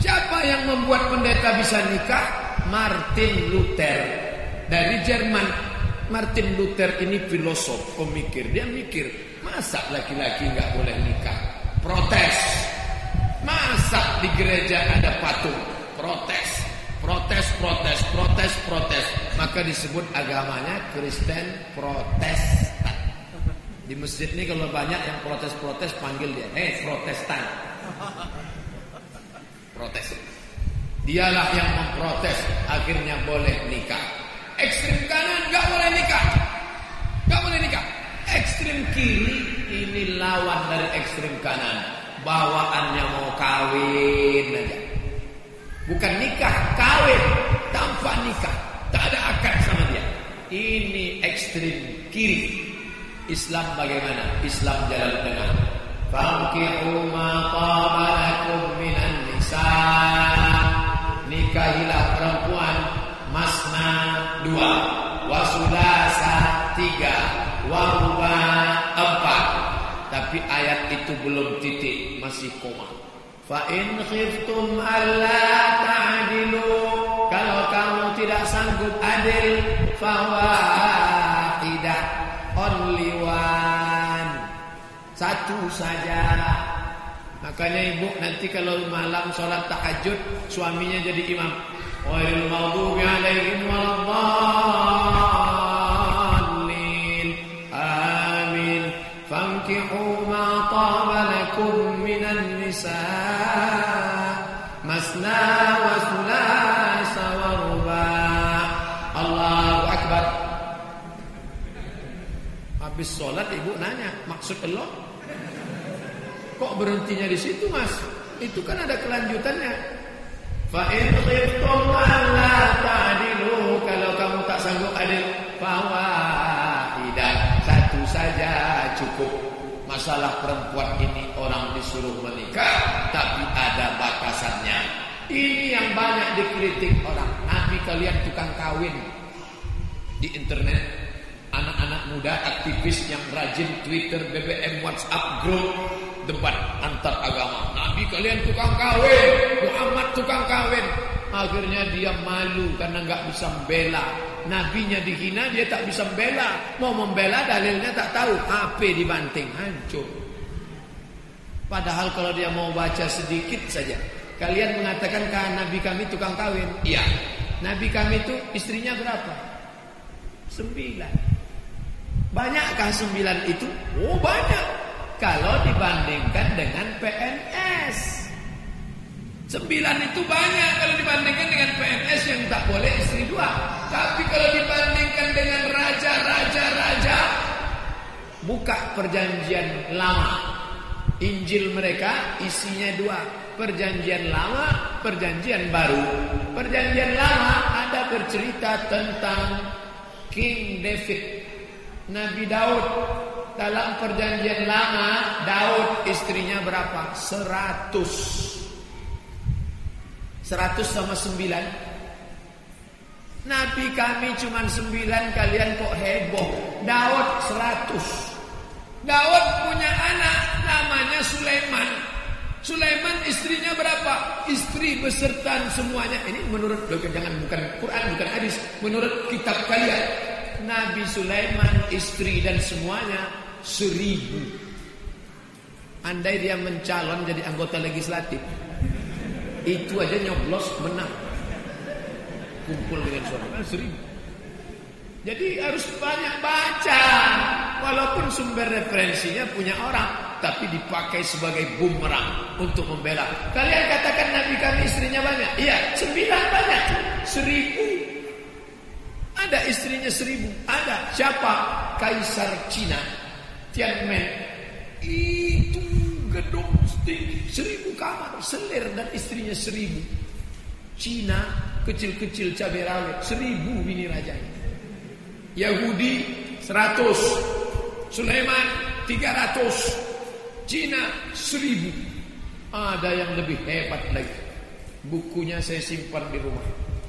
[SPEAKER 1] Siapa yang membuat pendeta bisa nikah? Martin Luther. Dari Jerman, Martin Luther ini filosof, pemikir. Dia mikir, masa laki-laki nggak boleh nikah? Protes. Masa di gereja ada patung? Protes. Protes, protes, protes, protes. Maka disebut agamanya Kristen Protestan. Di masjid ini kalau banyak yang protes-protes panggil dia, "Hei, Protestan." Protes. Dialah yang memprotes, akhirnya boleh nikah. Ekstrim kanan nggak boleh nikah, nggak boleh nikah. Ekstrim kiri ini lawan dari ekstrim kanan. Bawaannya mau kawin aja. Bukan nikah, kawin tanpa nikah. Tak ada akad sama dia. Ini ekstrim kiri. Islam bagaimana? Islam jalan tengah. Fankihu ma qabalakum minan nisa. Nikahilah perempuan masna dua, Tapi ayat itu belum titik, masih koma. Fa in khiftum alla ta'dilu. Kalau kamu tidak sanggup adil fawahidah only one. Satu saja. Makanya ibu nanti kalau malam sholat tahajud suaminya jadi imam. Wail maghdubi alaihim waladdallin habis sholat ibu nanya maksud Allah kok berhentinya di situ mas itu kan ada kelanjutannya Fa in khiftum alla ta'dilu kalau kamu tak sanggup adil fawahidah satu saja cukup. Masalah perempuan ini orang disuruh menikah tapi ada batasannya. Ini yang banyak dikritik orang. Nabi kalian tukang kawin di internet. Anak-anak muda aktivis yang rajin Twitter, BBM, WhatsApp, grup debat antar agama. Nabi kalian tukang kawin, Muhammad tukang kawin. Akhirnya dia malu karena nggak bisa membela. Nabinya dihina, dia tak bisa membela. Mau membela dalilnya tak tahu. HP dibanting, hancur. Padahal kalau dia mau baca sedikit saja. Kalian mengatakan kan Nabi kami tukang kawin. Iya. Nabi kami itu istrinya berapa? Sembilan. Banyakkah sembilan itu? Oh banyak. Kalau dibandingkan dengan PNS. Sembilan itu banyak kalau dibandingkan dengan PNS yang tak boleh istri dua. Tapi kalau dibandingkan dengan raja-raja-raja. Buka perjanjian lama. Injil mereka isinya dua. Perjanjian lama, perjanjian baru. Perjanjian lama ada bercerita tentang King David Nabi Daud. Dalam perjanjian lama Daud istrinya berapa? Seratus. Seratus sama sembilan. Nabi kami cuma sembilan kalian kok heboh? Daud seratus. Daud punya anak namanya Sulaiman. Sulaiman istrinya berapa? Istri beserta semuanya. Ini menurut jangan bukan Quran bukan hadis. Menurut kitab kalian Nabi Sulaiman, istri dan semuanya seribu. Andai dia mencalon jadi anggota legislatif, itu aja nyoblos menang. Kumpul dengan suara kan seribu. Jadi harus banyak baca, walaupun sumber referensinya punya orang, tapi dipakai sebagai bumerang untuk membela. Kalian katakan Nabi kami istrinya banyak, iya sembilan banyak, seribu ada istrinya seribu. Ada. Siapa? Kaisar Cina. Tiananmen. Itu gedung tinggi. Seribu kamar. Selir dan istrinya seribu. Cina kecil-kecil cabai rawit. Seribu bini raja. Yahudi seratus. Sulaiman tiga ratus. Cina seribu. Ada yang lebih hebat lagi. Bukunya saya simpan di rumah.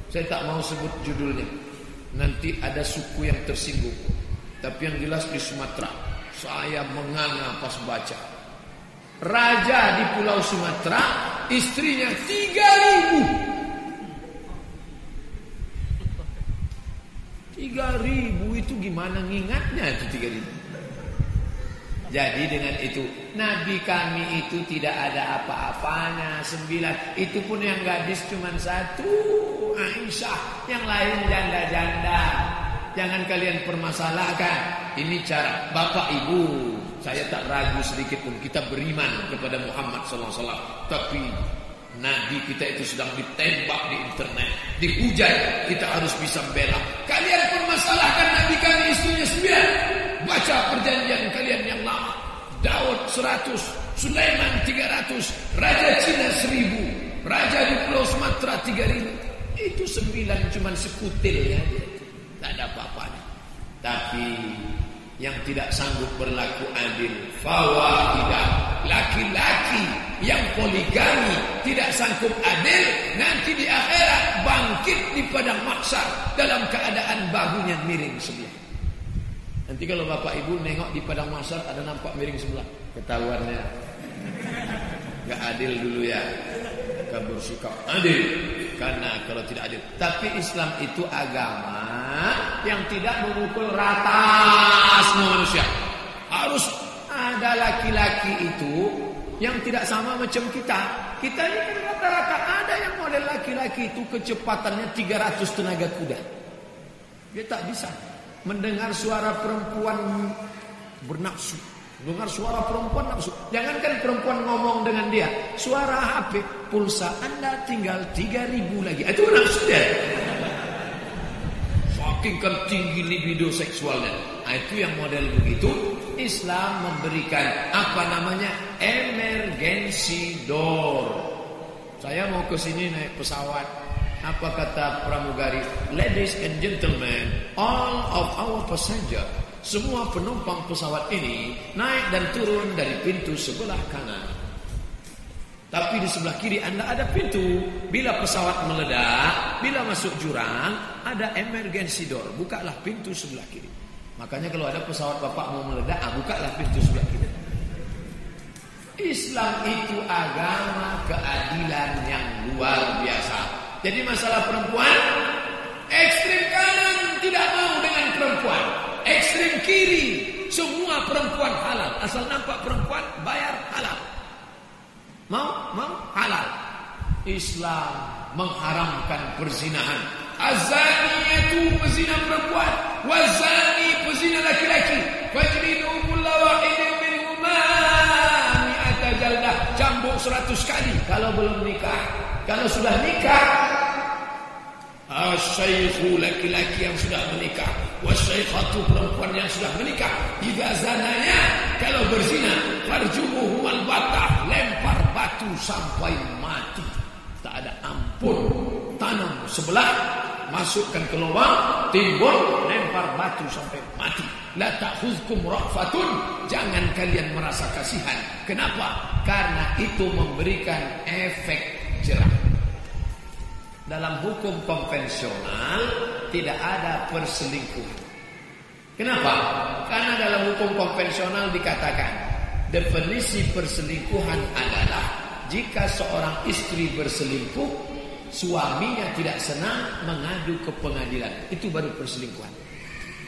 [SPEAKER 1] Saya tak mau sebut judulnya. Nanti ada suku yang tersinggung. Tapi yang jelas di Sumatera, saya menganga pas baca. Raja di Pulau Sumatera, istrinya tiga ribu. Tiga ribu itu gimana ngingatnya itu tiga ribu? Jadi dengan itu Nabi kami itu tidak ada apa-apanya Sembilan. Itu pun yang gadis cuma satu. Aisyah Yang lain janda-janda. Jangan kalian permasalahkan. Ini cara Bapak Ibu. Saya tak ragu sedikit pun. Kita beriman kepada Muhammad SAW Tapi Nabi kita itu sedang ditembak di internet. Dihujat. Kita harus bisa bela. Kalian permasalahkan Nabi kami istrinya sembilan. Baca perjanjian kalian. Daud 100, Sulaiman 300, Raja Cina 1000, Raja di Pulau Sumatera 3000. Itu sembilan cuma sekutil ya. Tak ada apa-apanya. Tapi yang tidak sanggup berlaku adil fawahidah laki-laki yang poligami tidak sanggup adil nanti di akhirat bangkit di padang maksar dalam keadaan bahunya miring sebelah Nanti kalau bapak ibu nengok di padang masar ada nampak miring sebelah. Ketahuannya. Gak adil dulu ya. Kabur sikap adil. Karena kalau tidak adil. Tapi Islam itu agama yang tidak memukul rata semua manusia. Harus ada laki-laki itu yang tidak sama macam kita. Kita ini kan rata-rata ada yang model laki-laki itu kecepatannya 300 tenaga kuda. Dia tak bisa mendengar suara perempuan bernafsu. Dengar suara perempuan nafsu. Jangankan perempuan ngomong dengan dia. Suara HP, pulsa Anda tinggal 3000 lagi. Itu nafsu dia. Saking kan tinggi libido seksualnya. Nah, itu yang model begitu. Islam memberikan apa namanya? Emergency door. Saya mau ke sini naik pesawat apa kata pramugari? Ladies and gentlemen, all of our passenger, semua penumpang pesawat ini naik dan turun dari pintu sebelah kanan. Tapi di sebelah kiri Anda ada pintu. Bila pesawat meledak, bila masuk jurang, ada emergency door. Bukalah pintu sebelah kiri. Makanya kalau ada pesawat Bapak mau meledak, ah, bukalah pintu sebelah kiri. Islam itu agama keadilan yang luar biasa. Jadi masalah perempuan Ekstrim kanan tidak mau dengan perempuan. Ekstrim kiri Semua perempuan halal. Asal nampak perempuan bayar halal. Mau? Mau? Halal. Islam mengharamkan perzinahan. Azani itu pezina perempuan Wazani pezina laki-laki. Fajridu kulla wahidin minhumani Atajaldah Cambuk seratus kali Kalau belum nikah Kalau sudah nikah Asyaihu laki-laki yang sudah menikah Wasyaikhatu perempuan yang sudah menikah. Jika zananya Kalau berzina Farjumuhu al batah Lempar batu sampai mati. Tak ada ampun. Tanam sebelah Masukkan ke lubang Timbul Lempar batu sampai mati. La ta'khudkum ra'fatun. Jangan kalian merasa kasihan. Kenapa? Karena itu memberikan efek jerah. Dalam hukum konvensional tidak ada perselingkuhan. Kenapa? Karena dalam hukum konvensional dikatakan definisi perselingkuhan adalah jika seorang istri berselingkuh, suaminya tidak senang mengadu ke pengadilan. Itu baru perselingkuhan.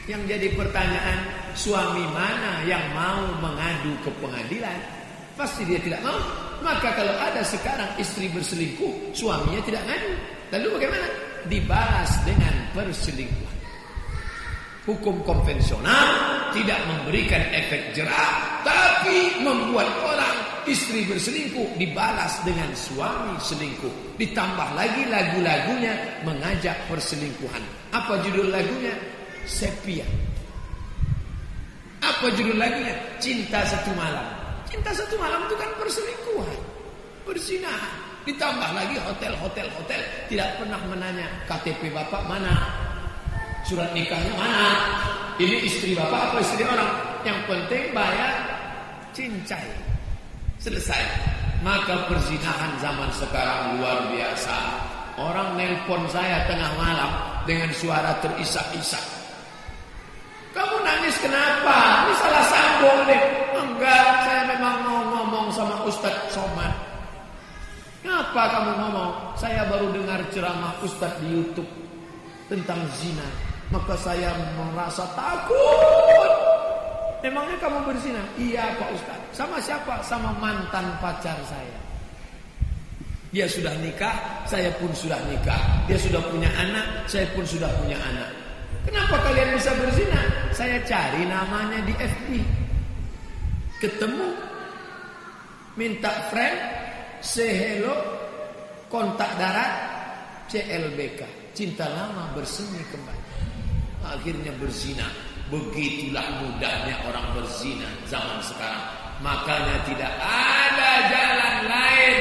[SPEAKER 1] Yang jadi pertanyaan, suami mana yang mau mengadu ke pengadilan? Pasti dia tidak mau. Maka kalau ada sekarang istri berselingkuh, suaminya tidak ngadu. Lalu bagaimana? Dibalas dengan perselingkuhan. Hukum konvensional tidak memberikan efek jerah, tapi membuat orang istri berselingkuh dibalas dengan suami selingkuh. Ditambah lagi lagu-lagunya mengajak perselingkuhan. Apa judul lagunya? Sepia. Apa judul lagunya? Cinta satu malam. Cinta satu malam itu kan perselingkuhan. Berzinahan. Ditambah lagi hotel-hotel hotel tidak pernah menanya KTP bapak mana, surat nikahnya mana, ini istri bapak apa istri orang. Yang penting bayar cincai. Selesai. Maka perzinahan zaman sekarang luar biasa. Orang nelpon saya tengah malam dengan suara terisak-isak. Kamu nangis kenapa? Ini salah sambung nih. Enggak, saya memang mau ngomong sama Ustadz Somad. Kenapa kamu ngomong? Saya baru dengar ceramah Ustadz di Youtube tentang zina. Maka saya merasa takut. Memangnya kamu berzina? Iya Pak Ustaz. Sama siapa? Sama mantan pacar saya. Dia sudah nikah, saya pun sudah nikah. Dia sudah punya anak, saya pun sudah punya anak. Kenapa kalian bisa berzina? Saya cari namanya di FB. Ketemu. Minta friend. Say hello. Kontak darat. CLBK. Cinta lama bersemi kembali. Akhirnya berzina. Begitulah mudahnya orang berzina zaman sekarang. Makanya tidak ada jalan lain.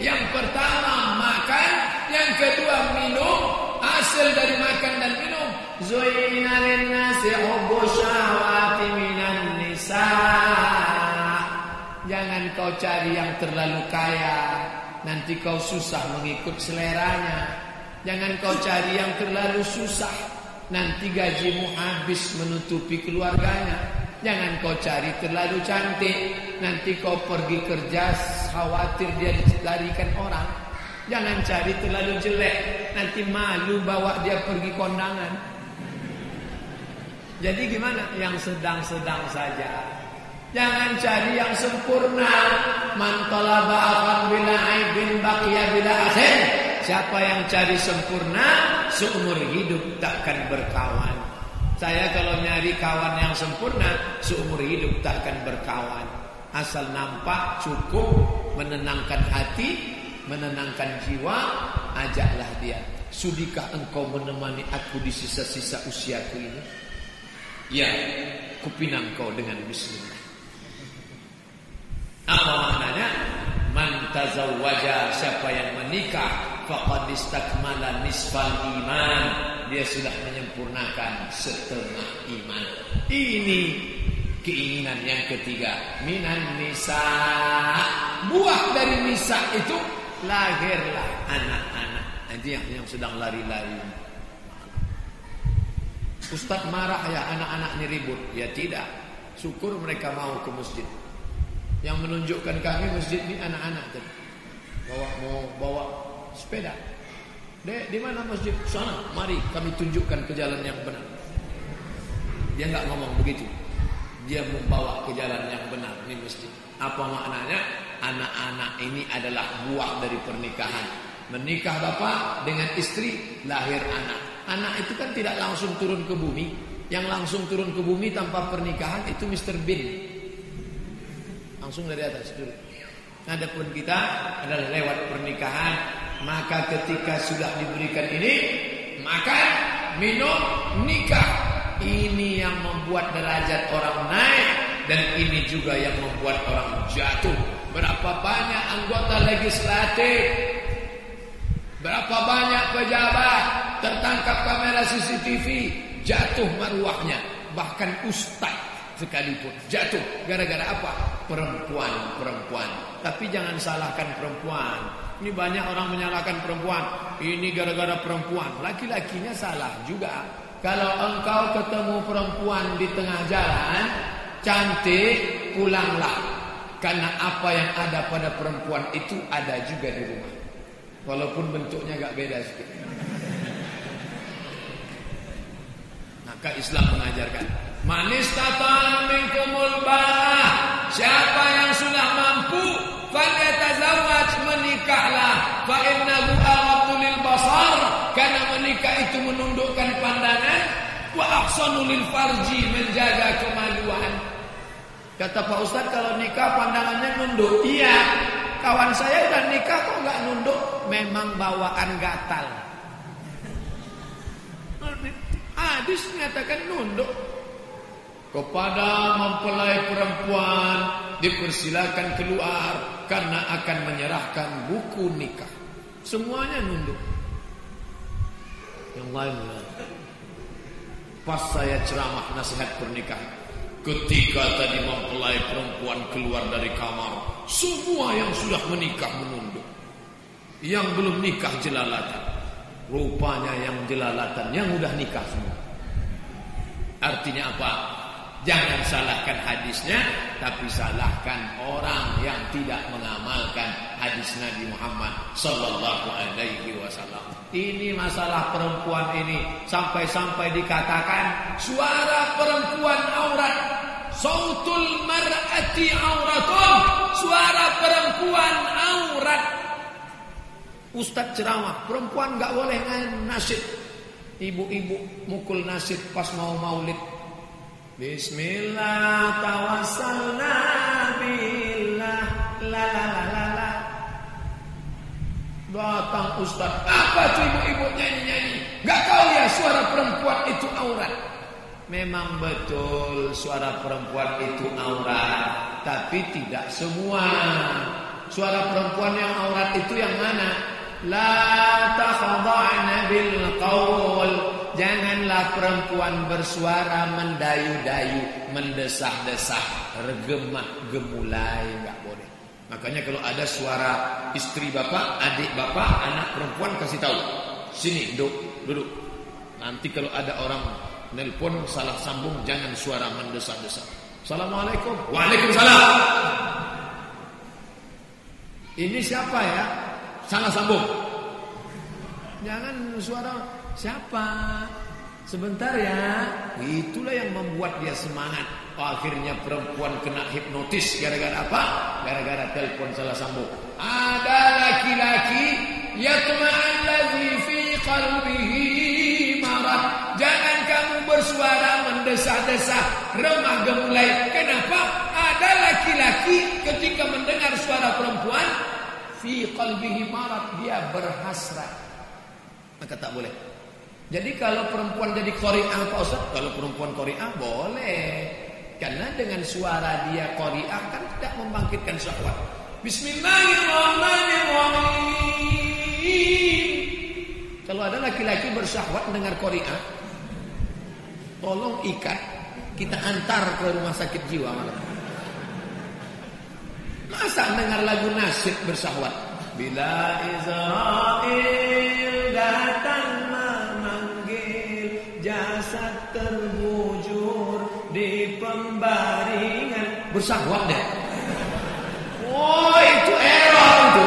[SPEAKER 1] Yang pertama makan. Yang kedua minum. Hasil dari makan dan minum Zuyina linnasi hubbu kau cari yang terlalu kaya Nanti kau susah mengikut seleranya Jangan kau cari yang terlalu susah Nanti gajimu habis menutupi keluarganya Jangan kau cari terlalu cantik Nanti kau pergi kerja Khawatir dia dilarikan orang Jangan cari terlalu jelek Nanti malu bawa dia pergi kondangan jadi gimana? Yang sedang-sedang saja. Jangan cari yang sempurna. Man talaba akan bila aibin baqiya bila akhir. Siapa yang cari sempurna, seumur hidup takkan berkawan. Saya kalau nyari kawan yang sempurna, seumur hidup takkan berkawan. Asal nampak cukup menenangkan hati, menenangkan jiwa, ajaklah dia. Sudikah engkau menemani aku di sisa-sisa usiaku ini? Ya, kupinang kau dengan bismillah. Apa maknanya? Man tazawwaja siapa yang menikah faqad istakmala nisfal iman. Dia sudah menyempurnakan setengah iman. Ini keinginan yang ketiga, minan nisa. Buah dari nisa itu lahirlah anak-anak. Nanti yang, yang sedang lari-lari. Ustaz marah ya anak-anak ini ribut. Ya tidak. Syukur mereka mau ke masjid. Yang menunjukkan kami masjid ini anak-anak tadi. Bawa mau bawa sepeda. Dek, di mana masjid? Sana. Mari kami tunjukkan ke jalan yang benar. Dia nggak ngomong begitu. Dia membawa ke jalan yang benar ini masjid. Apa maknanya? Anak-anak ini adalah buah dari pernikahan. Menikah bapak dengan istri, lahir anak. Anak itu kan tidak langsung turun ke bumi. Yang langsung turun ke bumi tanpa pernikahan itu Mr. Bean. Langsung dari atas dulu. Adapun kita adalah lewat pernikahan, maka ketika sudah diberikan ini, makan, minum, nikah. Ini yang membuat derajat orang naik dan ini juga yang membuat orang jatuh. Berapa banyak anggota legislatif Berapa banyak pejabat tertangkap kamera CCTV jatuh maruahnya, bahkan ustaz sekalipun jatuh gara-gara apa? Perempuan-perempuan. Tapi jangan salahkan perempuan. Ini banyak orang menyalahkan perempuan. Ini gara-gara perempuan. Laki-lakinya salah juga. Kalau engkau ketemu perempuan di tengah jalan, cantik, pulanglah. Karena apa yang ada pada perempuan itu ada juga di rumah. Walaupun bentuknya agak beda sedikit. Maka Islam mengajarkan. Manis tata minkumul ba'ah Siapa yang sudah mampu Falyatazawaj menikahlah. Fa innahu aghaddu lil basar. Karena menikah itu menundukkan pandangan. Wa ahsanu lil farji menjaga kemaluan. Kata Pak Ustaz kalau nikah pandangannya nunduk. Iya. Kawan saya udah nikah kok nggak nunduk, memang bawaan gatal. Hadis menyatakan nunduk. Kepada mempelai perempuan dipersilakan keluar karena akan menyerahkan buku nikah. Semuanya nunduk. Yang lain Pas saya ceramah nasihat pernikahan. Ketika tadi mempelai perempuan keluar dari kamar, semua yang sudah menikah menunduk. Yang belum nikah jelalatan. Rupanya yang jelalatan yang udah nikah semua. Artinya apa? Jangan salahkan hadisnya, tapi salahkan orang yang tidak mengamalkan hadis Nabi Muhammad sallallahu alaihi wasallam. Ini masalah perempuan ini sampai-sampai dikatakan suara perempuan aurat. Sautul mar'ati auratun. Suara perempuan aurat. Ustaz ceramah, perempuan nggak boleh nasib. Ibu-ibu mukul nasib pas mau maulid. Bismillah tawassalna billah la la la la la. Datang Ustaz, apa tuh ibu-ibu nyanyi-nyanyi? Gak tahu ya suara perempuan itu aurat. Memang betul suara perempuan itu aurat, tapi tidak semua. Suara perempuan yang aurat itu yang mana? La bil. Janganlah perempuan bersuara mendayu-dayu, mendesah-desah, regemak gemulai, enggak boleh. Makanya kalau ada suara istri bapak, adik bapak, anak perempuan kasih tahu. Sini, duduk, duduk. Nanti kalau ada orang nelpon salah sambung jangan suara mendesak-desak. Assalamualaikum. Waalaikumsalam. Ini siapa ya? Salah sambung. Jangan suara siapa? Sebentar ya. Itulah yang membuat dia semangat. Akhirnya perempuan kena hipnotis gara-gara apa? Gara-gara telepon salah sambung. Ada laki-laki yatma'allazi fi qalbihi marah. Jangan kamu bersuara mendesah-desah, remah gemulai. Kenapa? Ada laki-laki ketika mendengar suara perempuan fi qalbihi marah, dia berhasrat. Maka tak boleh. Jadi kalau perempuan jadi qari'ah Pak Ustaz? Kalau perempuan qari'ah boleh. Karena dengan suara dia qari'ah kan tidak membangkitkan syahwat. Bismillahirrahmanirrahim. Kalau ada laki-laki bersyahwat dengar qari'ah, tolong ikat kita antar ke rumah sakit jiwa malam. Masa dengar lagu nasyid bersyahwat? Bila Israel datang memanggil jasad terbujur di pembaringan bersyahwat deh. Oh itu error itu.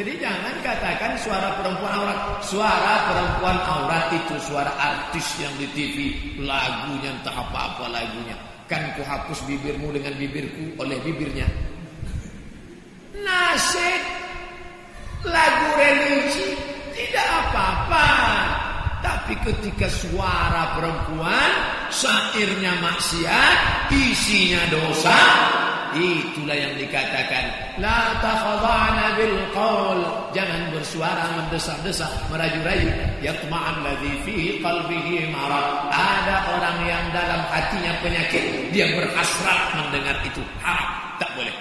[SPEAKER 1] Jadi jangan katakan suara perempuan aurat. Suara perempuan aurat itu suara artis yang di TV. Lagunya entah apa-apa lagunya. Kan ku hapus bibirmu dengan bibirku oleh bibirnya. Nasib lagu religi tidak apa-apa. Tapi ketika suara perempuan, syairnya maksiat, isinya dosa, itulah yang dikatakan la takhadha'na bil qaul. Jangan bersuara mendesak-desak, merayu-rayu. Yatma'an ladzi fi qalbihi marad. Ada orang yang dalam hatinya penyakit, dia berhasrat mendengar itu. Haram, tak boleh.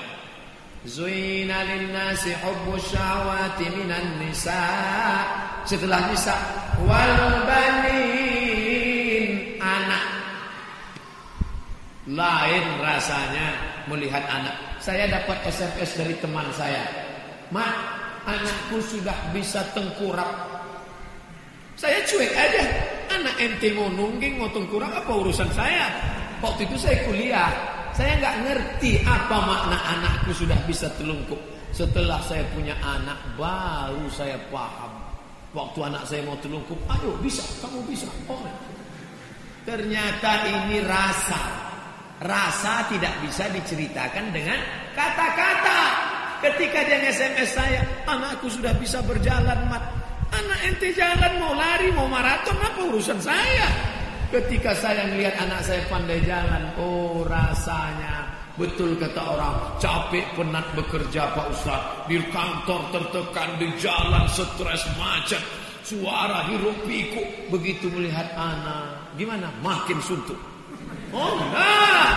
[SPEAKER 1] Zuina linnasi hubbu syahwati minan nisa Setelah nisa Wal banin Anak. Lain rasanya melihat anak. Saya dapat SMS dari teman saya. Mak, anakku sudah bisa tengkurap. Saya cuek aja. Anak ente mau nungging, mau tengkurap Apa urusan saya? Waktu itu saya kuliah. Saya nggak ngerti apa makna anakku sudah bisa telungkup. Setelah saya punya anak, baru saya paham. Waktu anak saya mau telungkup, ayo bisa, kamu bisa. Oh. Ternyata ini rasa. Rasa tidak bisa diceritakan dengan kata-kata. Ketika dia SMS saya, anakku sudah bisa berjalan, mat. Anak ente jalan mau lari, mau maraton, apa urusan saya? Ketika saya melihat anak saya pandai jalan, oh rasanya betul kata orang capek penat bekerja Pak Ustaz. Di kantor tertekan di jalan stres macet. Suara hiruk pikuk. Begitu melihat anak gimana? Makin suntuk. Oh enggak.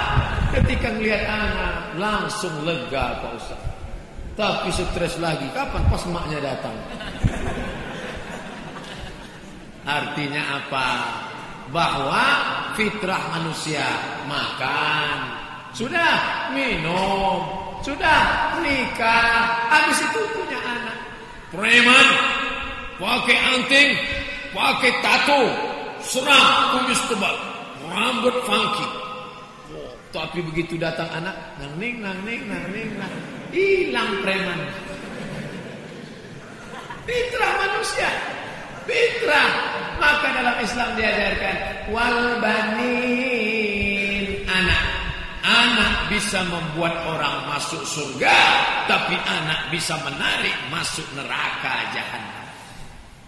[SPEAKER 1] Ketika melihat anak langsung lega Pak Ustaz. Tapi stres lagi kapan pas maknya datang? Artinya apa? Bahwa fitrah manusia makan, sudah minum, sudah nikah, habis itu punya anak. Preman pakai anting, pakai tato, serang kumis tebal, rambut funky. Oh, tapi begitu datang anak, nang ning nang ning nang ning nang hilang preman. Fitrah manusia Fitrah. Maka dalam Islam diajarkan wal banin anak. Anak bisa membuat orang masuk surga, tapi anak bisa menarik masuk neraka jahanam.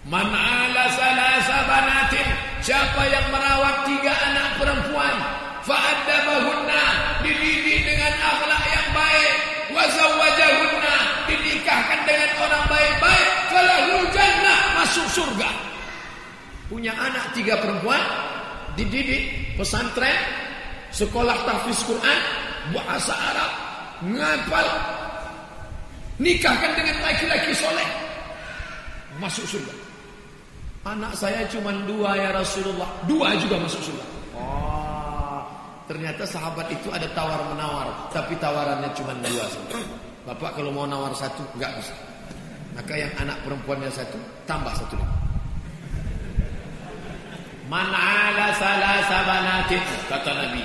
[SPEAKER 1] Man ala salasa banatin Siapa yang merawat tiga anak perempuan Fa'addabahunna Dididik dengan akhlak yang baik Wazawajahunna Dinikahkan dengan orang baik-baik Falahul jannah Masuk surga Punya anak tiga perempuan Dididik Pesantren Sekolah tahfiz Quran Bahasa Arab Ngapal Nikahkan dengan laki-laki soleh Masuk surga Anak saya cuma dua ya Rasulullah. Dua juga masuk surga. Oh, ternyata sahabat itu ada tawar menawar, tapi tawarannya cuma dua. Bapak kalau mau nawar satu nggak bisa. Maka yang anak perempuannya satu tambah satu lagi. Man ala salah sabanatin kata Nabi,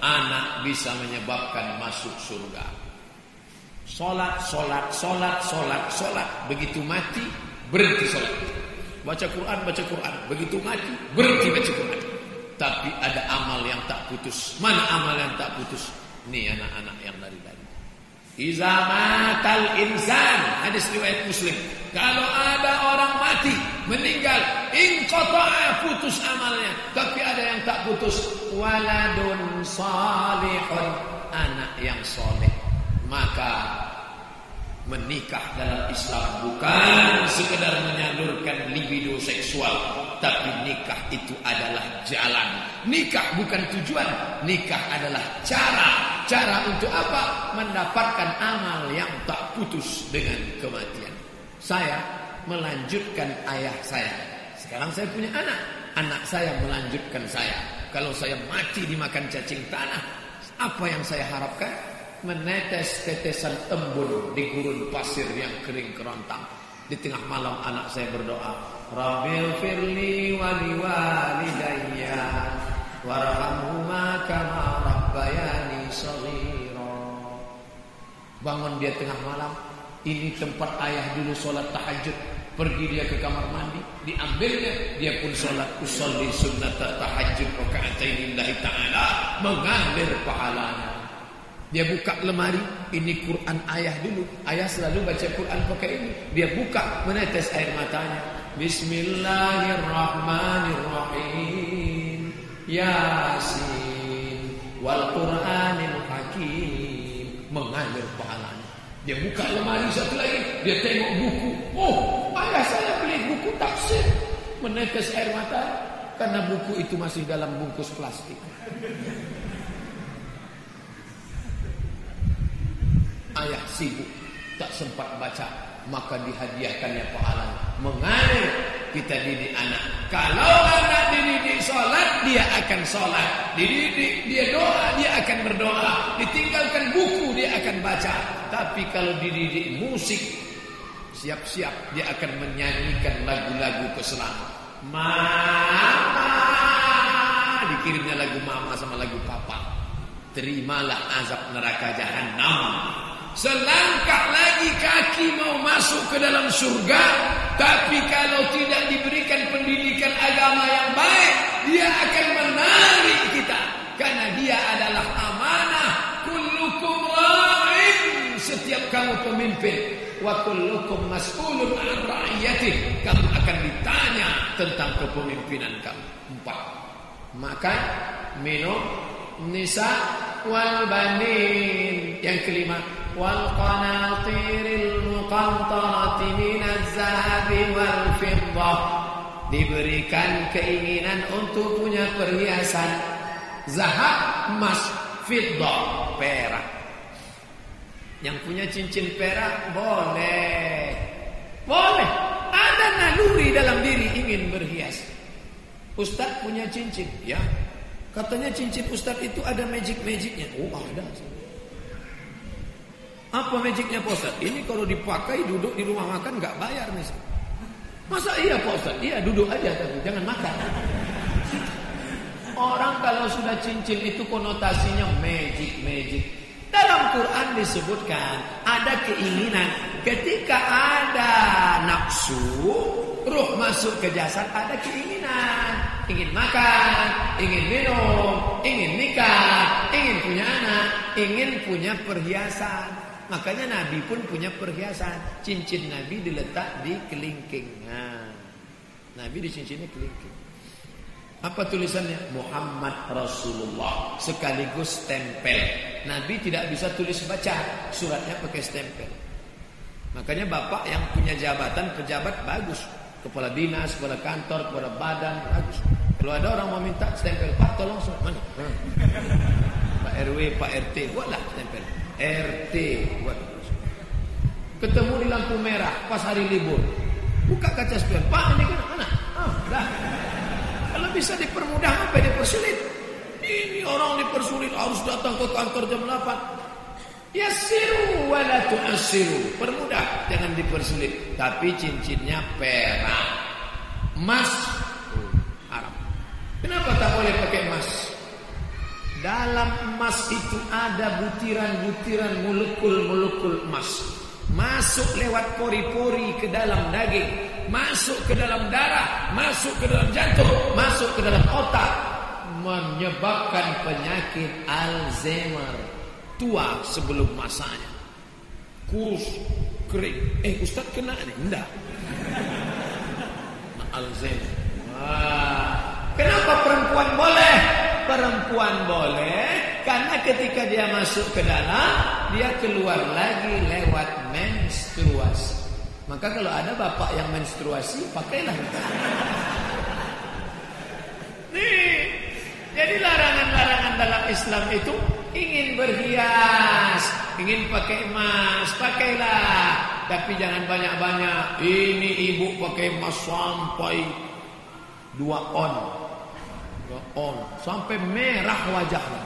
[SPEAKER 1] anak bisa menyebabkan masuk surga. Solat, solat, solat, solat, solat. Begitu mati berhenti solat. Baca Quran, baca Quran. Begitu mati, berhenti baca Quran. Tapi ada amal yang tak putus. Mana amal yang tak putus? Ini anak-anak yang dari tadi. Iza matal insan. Hadis riwayat Muslim. Kalau ada orang mati, meninggal, inqata'a putus amalnya. Tapi ada yang tak putus. Waladun salihun. Anak yang soleh. Maka Menikah dalam Islam bukan sekedar menyalurkan libido seksual, tapi nikah itu adalah jalan. Nikah bukan tujuan, nikah adalah cara. Cara untuk apa? Mendapatkan amal yang tak putus dengan kematian. Saya melanjutkan ayah saya. Sekarang saya punya anak. Anak saya melanjutkan saya. Kalau saya mati dimakan cacing tanah, apa yang saya harapkan? menetes tetesan embun di gurun pasir yang kering kerontang. Di tengah malam anak saya berdoa, Rabbil firli wali walidayya warhamhuma kama rabbayani shaghira. Bangun dia tengah malam, ini tempat ayah dulu sholat tahajud. Pergi dia ke kamar mandi, diambilnya, dia pun sholat usolli sunnat tahajud rakaatain lillahi ta'ala, mengalir pahalanya. Dia buka lemari, ini Quran ayah dulu. Ayah selalu baca Quran pakai ini. Dia buka, menetes air matanya. Bismillahirrahmanirrahim. Yasin wal Quranil Dia buka lemari satu lagi, dia tengok buku. Oh, ayah saya beli buku tafsir. Menetes air mata karena buku itu masih dalam bungkus plastik. ayah sibuk tak sempat baca maka dihadiahkannya pahala mengalir kita didik anak. Kalau anak dididik sholat dia akan sholat. Dididik dia doa dia akan berdoa. Ditinggalkan buku dia akan baca. Tapi kalau dididik musik siap-siap dia akan menyanyikan lagu-lagu keselamatan. Mama! Dikirimnya lagu mama sama lagu papa. Terimalah azab neraka jahanam Selangkah lagi kaki mau masuk ke dalam surga tapi kalau tidak diberikan pendidikan agama yang baik, dia akan menarik kita karena dia adalah amanah. Kullukum ra'in, setiap kamu pemimpin. Wa kullukum mas'ulun an ra'iyatih. Kamu akan ditanya tentang kepemimpinan kamu. Empat. Makan, minum, nisa, wal banin. Yang kelima, wal qanatiril muqantarati zahabi wal fiddah. Diberikan keinginan untuk punya perhiasan. Zahab emas fiddah perak. Yang punya cincin perak boleh. Boleh. Ada naluri dalam diri ingin berhias. Ustaz punya cincin. Ya. Katanya cincin Ustaz itu ada magic magicnya oh ada. Apa magicnya Pak Ustaz? Ini kalau dipakai duduk di rumah makan nggak bayar nih. Masa iya Pak Ustaz? Iya duduk aja tapi jangan makan. Orang kalau sudah cincin itu konotasinya magic, magic. Dalam Quran disebutkan ada keinginan ketika ada nafsu, ruh masuk ke jasad ada keinginan, ingin makan, ingin minum, ingin nikah, ingin punya anak, ingin punya perhiasan. Makanya Nabi pun punya perhiasan. Cincin Nabi diletak di kelingking. Nah, Nabi di cincinnya kelingking. Apa tulisannya? Muhammad Rasulullah. Sekaligus stempel. Nabi tidak bisa tulis baca. Suratnya pakai stempel. Makanya bapak yang punya jabatan, pejabat bagus. Kepala dinas, kepala kantor, kepala badan, bagus. Kalau ada orang mau minta stempel, Pak tolong mana? Pak RW, Pak RT, buatlah stempel. RT buat. Ketemu di lampu merah pas hari libur. Buka kaca spion. Pak ini kan anak. Ah, dah. Kalau bisa dipermudah apa dipersulit? Ini orang dipersulit harus datang ke kantor jam 8. Yasiru wala tu'asiru. Permudah, jangan dipersulit. Tapi cincinnya perak. Emas haram. Kenapa tak boleh pakai emas? Dalam emas itu ada butiran-butiran molekul-molekul emas. Masuk lewat pori-pori ke dalam daging, masuk ke dalam darah, masuk ke dalam jantung, masuk ke dalam otak, menyebabkan penyakit Alzheimer. Tua sebelum masanya. Kurus, kering. Eh, Ustaz kena nih? Enggak. Alzheimer. Wah. Kenapa perempuan boleh? Perempuan boleh karena ketika dia masuk ke dalam, dia keluar lagi lewat menstruasi. Maka kalau ada bapak yang menstruasi, pakailah. Nih, jadi larangan-larangan dalam Islam itu ingin berhias, ingin pakai emas, pakailah. Tapi jangan banyak-banyak. Ini ibu pakai emas sampai dua on. Dua on. Sampai merah wajahnya.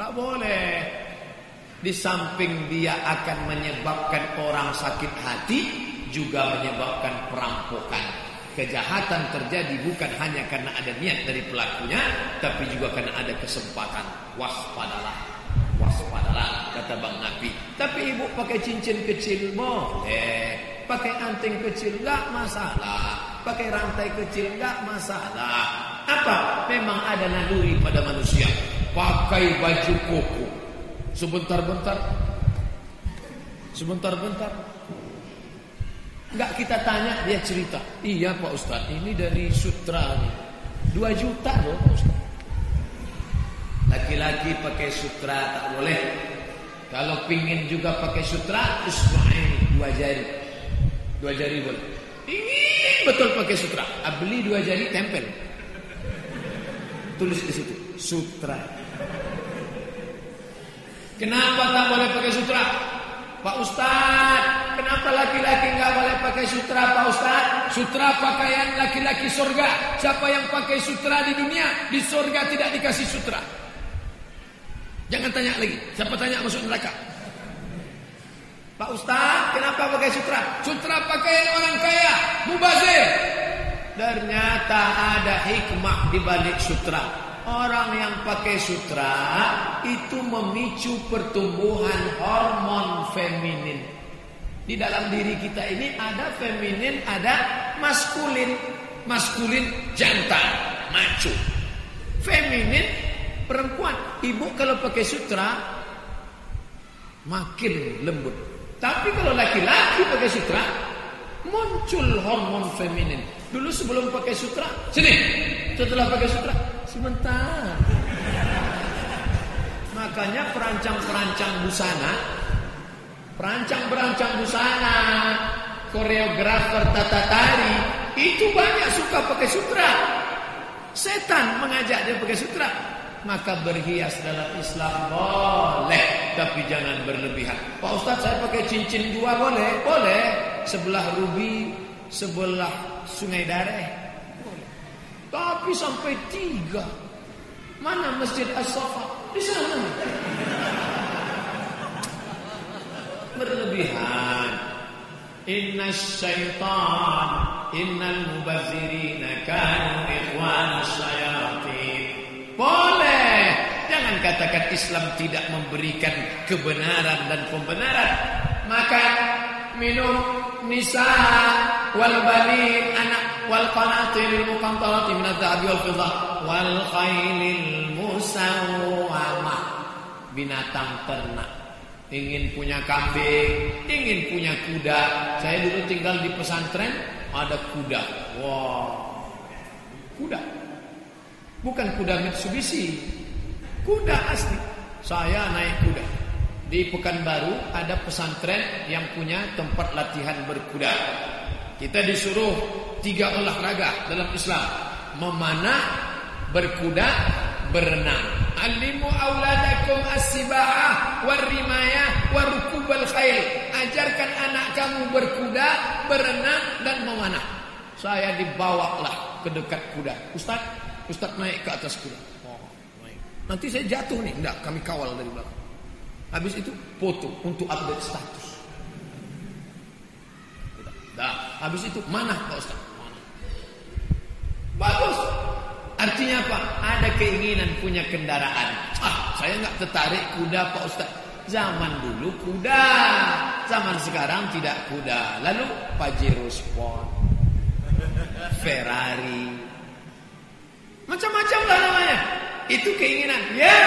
[SPEAKER 1] Tak boleh. Di samping dia akan menyebabkan orang sakit hati, juga menyebabkan perampokan. Kejahatan terjadi bukan hanya karena ada niat dari pelakunya, tapi juga karena ada kesempatan. Waspadalah, waspadalah, kata Bang Nabi. Tapi ibu pakai cincin kecil boleh, pakai anting kecil nggak masalah, pakai rantai kecil nggak masalah. Apa? Memang ada naluri pada manusia. Pakai baju koko. Sebentar-bentar. Sebentar-bentar. Enggak kita tanya dia cerita. Iya Pak Ustaz, ini dari sutra nih. Dua juta loh Pak Ustaz. Laki-laki pakai sutra tak boleh. Kalau pingin juga pakai sutra, ismail dua jari. Dua jari boleh. Ingin betul pakai sutra. Ah, beli dua jari tempel. Tulis di situ sutra. Kenapa tak boleh pakai sutra? Pak Ustad, kenapa laki-laki nggak boleh pakai sutra Pak Ustad? Sutra pakaian laki-laki surga. Siapa yang pakai sutra di dunia, di surga tidak dikasih sutra. Jangan tanya lagi, siapa tanya masuk neraka? Pak Ustad, kenapa pakai sutra? Sutra pakaian orang kaya, mubazir. Ternyata ada hikmah di balik sutra. Orang yang pakai sutra itu memicu pertumbuhan hormon feminin. Di dalam diri kita ini ada feminin, ada maskulin. Maskulin jantan, macu. Feminin perempuan. Ibu kalau pakai sutra makin lembut. Tapi kalau laki-laki pakai sutra muncul hormon feminin. Dulu sebelum pakai sutra, sini. Setelah pakai sutra, sebentar. Makanya perancang-perancang busana, perancang-perancang busana, koreografer tata tari, itu banyak suka pakai sutra. Setan mengajak dia pakai sutra. Maka berhias dalam Islam boleh, tapi jangan berlebihan. Pak Ustadz saya pakai cincin dua boleh? Boleh. Sebelah rubi, sebelah sungai dareh. Boleh. Tapi sampai tiga. Mana Masjid As-Safa? Di sana. Berlebihan. Inna syaitan Innal mubazirina kanu ikhwan syayatin Boleh. Jangan katakan Islam tidak memberikan kebenaran dan pembenaran. Maka minum nisa wal banin anak wal qanatiril muqantarati min adz-dzahabi wal fiddah wal khailil musawwamah. Binatang ternak. Ingin punya kambing ingin punya kuda. Saya dulu tinggal di pesantren ada kuda. Wow kuda bukan kuda Mitsubishi kuda asli saya naik kuda di Pekanbaru ada pesantren yang punya tempat latihan berkuda. Kita disuruh tiga olahraga dalam Islam. Memanah, berkuda, berenang. Alimu auladakum as-sibahah warimaya warukubal khail. Ajarkan anak kamu berkuda, berenang dan memanah. Saya dibawalah ke dekat kuda. Ustaz, Ustaz naik ke atas kuda. Oh, naik. Nanti saya jatuh nih. Enggak, kami kawal dari belakang. Habis itu foto untuk update status. Dah, habis itu mana Pak Ustaz? Mana? Bagus. Artinya apa? Ada keinginan punya kendaraan. Ah, saya nggak tertarik kuda Pak Ustaz. Zaman dulu kuda, zaman sekarang tidak kuda. Lalu Pajero Sport, Ferrari, macam-macam lah namanya. Itu keinginan. Ya,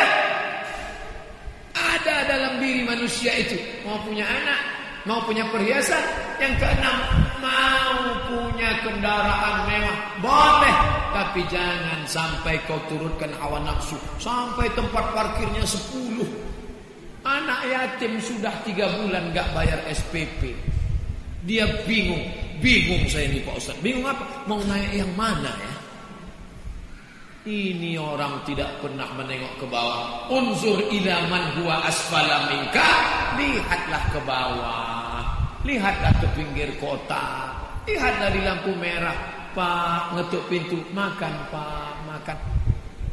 [SPEAKER 1] ada dalam diri manusia itu mau punya anak, mau punya perhiasan. Yang keenam, mau punya kendaraan mewah. Boleh, tapi jangan sampai kau turutkan hawa nafsu. Sampai tempat parkirnya 10. Anak yatim sudah tiga bulan gak bayar SPP. Dia bingung. Bingung saya ini Pak Ustaz. Bingung apa? Mau naik yang mana ya? Ini orang tidak pernah menengok ke bawah. Unzur ila man huwa asfala minka. Lihatlah ke bawah. Lihatlah ke pinggir kota. Lihatlah di lampu merah. Pak, ngetuk pintu. Makan, Pak, makan.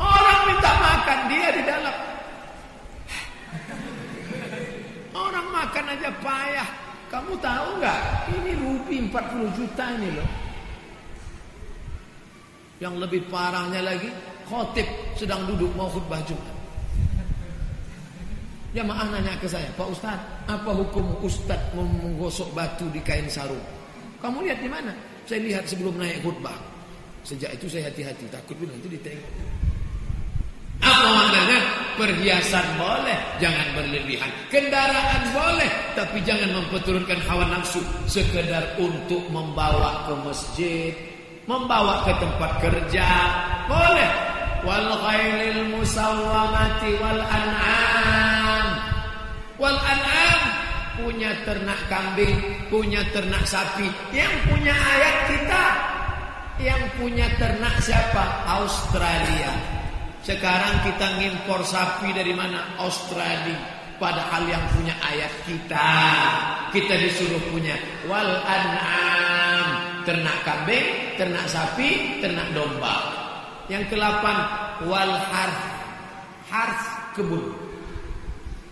[SPEAKER 1] Orang minta makan, dia di dalam. Orang makan aja payah. Kamu tahu nggak? Ini rupi 40 juta ini loh. Yang lebih parahnya lagi, khotib sedang duduk mau khutbah Jumat. Jamaah nanya ke saya, Pak Ustaz, apa hukum Ustaz menggosok batu di kain sarung? Kamu lihat di mana? Saya lihat sebelum naik khutbah. Sejak itu saya hati-hati, takut nanti ditengok. Apa maknanya? Perhiasan boleh, jangan berlebihan. Kendaraan boleh, tapi jangan memperturunkan hawa nafsu. Sekedar untuk membawa ke masjid, membawa ke tempat kerja. Boleh. Wal khailil musawwamati wal an'am. Wal an'am punya ternak kambing punya ternak sapi. Yang punya ayat kita yang punya ternak siapa? Australia. Sekarang kita ngimpor sapi dari mana? Australia. Padahal yang punya ayat kita kita disuruh punya. Wal an'am ternak kambing, ternak sapi, ternak domba. Yang kelapan wal harf. Harf kebun.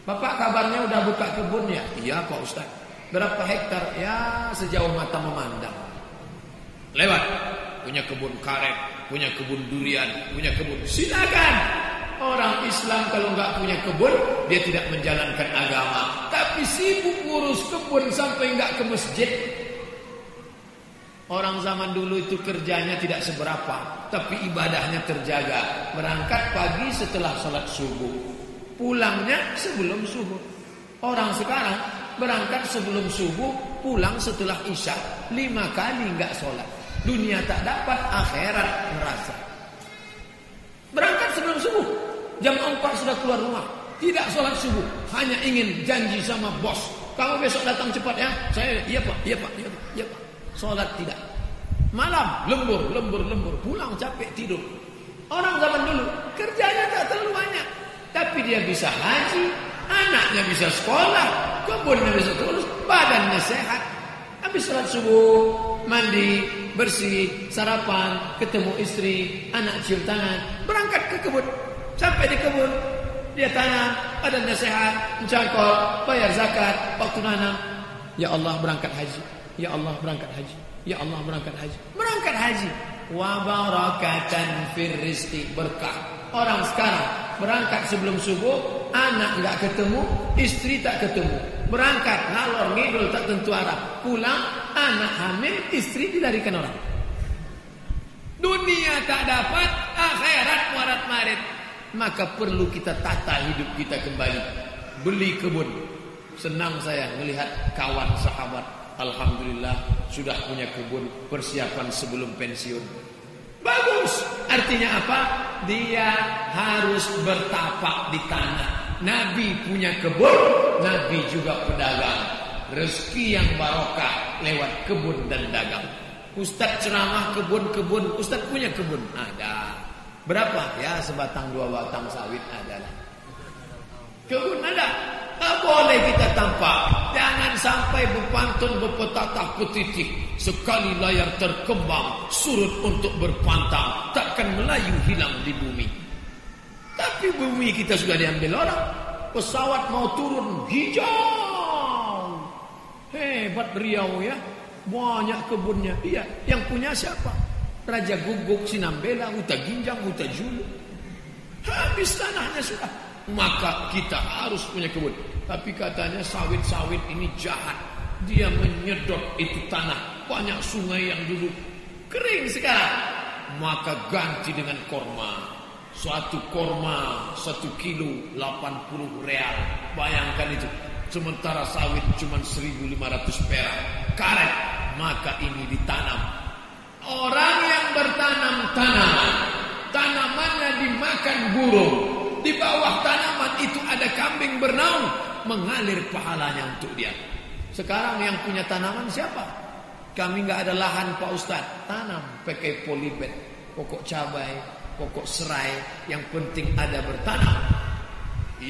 [SPEAKER 1] Bapak kabarnya udah buka kebun ya? Iya Pak Ustaz. Berapa hektar? Ya sejauh mata memandang. Lewat. Punya kebun karet, punya kebun durian, punya kebun. Silakan. Orang Islam kalau nggak punya kebun, dia tidak menjalankan agama. Tapi sibuk ngurus kebun sampai nggak ke masjid, Orang zaman dulu itu kerjanya tidak seberapa, tapi ibadahnya terjaga. Berangkat pagi setelah sholat subuh, pulangnya sebelum subuh. Orang sekarang berangkat sebelum subuh, pulang setelah isya, lima kali nggak sholat. Dunia tak dapat, akhirat merasa. Berangkat sebelum subuh, jam 4 sudah keluar rumah, tidak sholat subuh, hanya ingin janji sama bos. Kamu besok datang cepat ya, saya iya pak, iya pak, iya pak, iya pak. Sholat tidak. Malam lembur, lembur, lembur. Pulang capek tidur. Orang zaman dulu kerjanya tak terlalu banyak. Tapi dia bisa haji. Anaknya bisa sekolah. Kebunnya bisa terus. Badannya sehat. Habis sholat subuh. Mandi. Bersih. Sarapan. Ketemu istri. Anak cium tangan. Berangkat ke kebun. Sampai di kebun. Dia tanam. Badannya sehat. Mencangkol. Bayar zakat. Waktu nanam. Ya Allah berangkat haji. Ya Allah berangkat haji. Ya Allah berangkat haji. Berangkat haji. Wa barakatan fir rizki berkah. Orang sekarang berangkat sebelum subuh, anak nggak ketemu, istri tak ketemu. Berangkat ngalor ngidul tak tentu arah. Pulang, anak hamil, istri dilarikan orang. Dunia tak dapat, akhirat muarat marit. Maka perlu kita tata hidup kita kembali. Beli kebun. Senang saya melihat kawan sahabat. Alhamdulillah sudah punya kebun persiapan sebelum pensiun. Bagus. Artinya apa? Dia harus bertapak di tanah. Nabi punya kebun, Nabi juga pedagang. Rezeki yang barokah lewat kebun dan dagang. Ustaz ceramah kebun-kebun, Ustaz punya kebun. Ada. Berapa? Ya sebatang dua batang sawit ada ada. Tak boleh kita tampak. Jangan sampai berpantun berpetatah petitik. Sekali layar terkembang, surut untuk berpantang. Takkan Melayu hilang di bumi. Tapi bumi kita sudah diambil orang. Pesawat mau turun hijau. Hebat Riau ya. Banyak kebunnya. Iya, yang punya siapa? Raja Guguk, Sinambela, Uta Ginjang, Uta Julu. Habis tanahnya sudah. Maka kita harus punya kebun. Tapi katanya sawit-sawit ini jahat. Dia menyedot itu tanah. Banyak sungai yang dulu kering sekarang. Maka ganti dengan korma. Suatu korma satu kilo 80 real. Bayangkan itu. Sementara sawit cuma 1500 perak. Karet. Maka ini ditanam. Orang yang bertanam tanaman. Tanamannya dimakan burung. Di bawah tanaman itu ada kambing bernaung. Mengalir pahalanya untuk dia. Sekarang yang punya tanaman siapa? Kami nggak ada lahan Pak Ustaz. Tanam pakai polybag. Pokok cabai, pokok serai. Yang penting ada bertanam. Kamu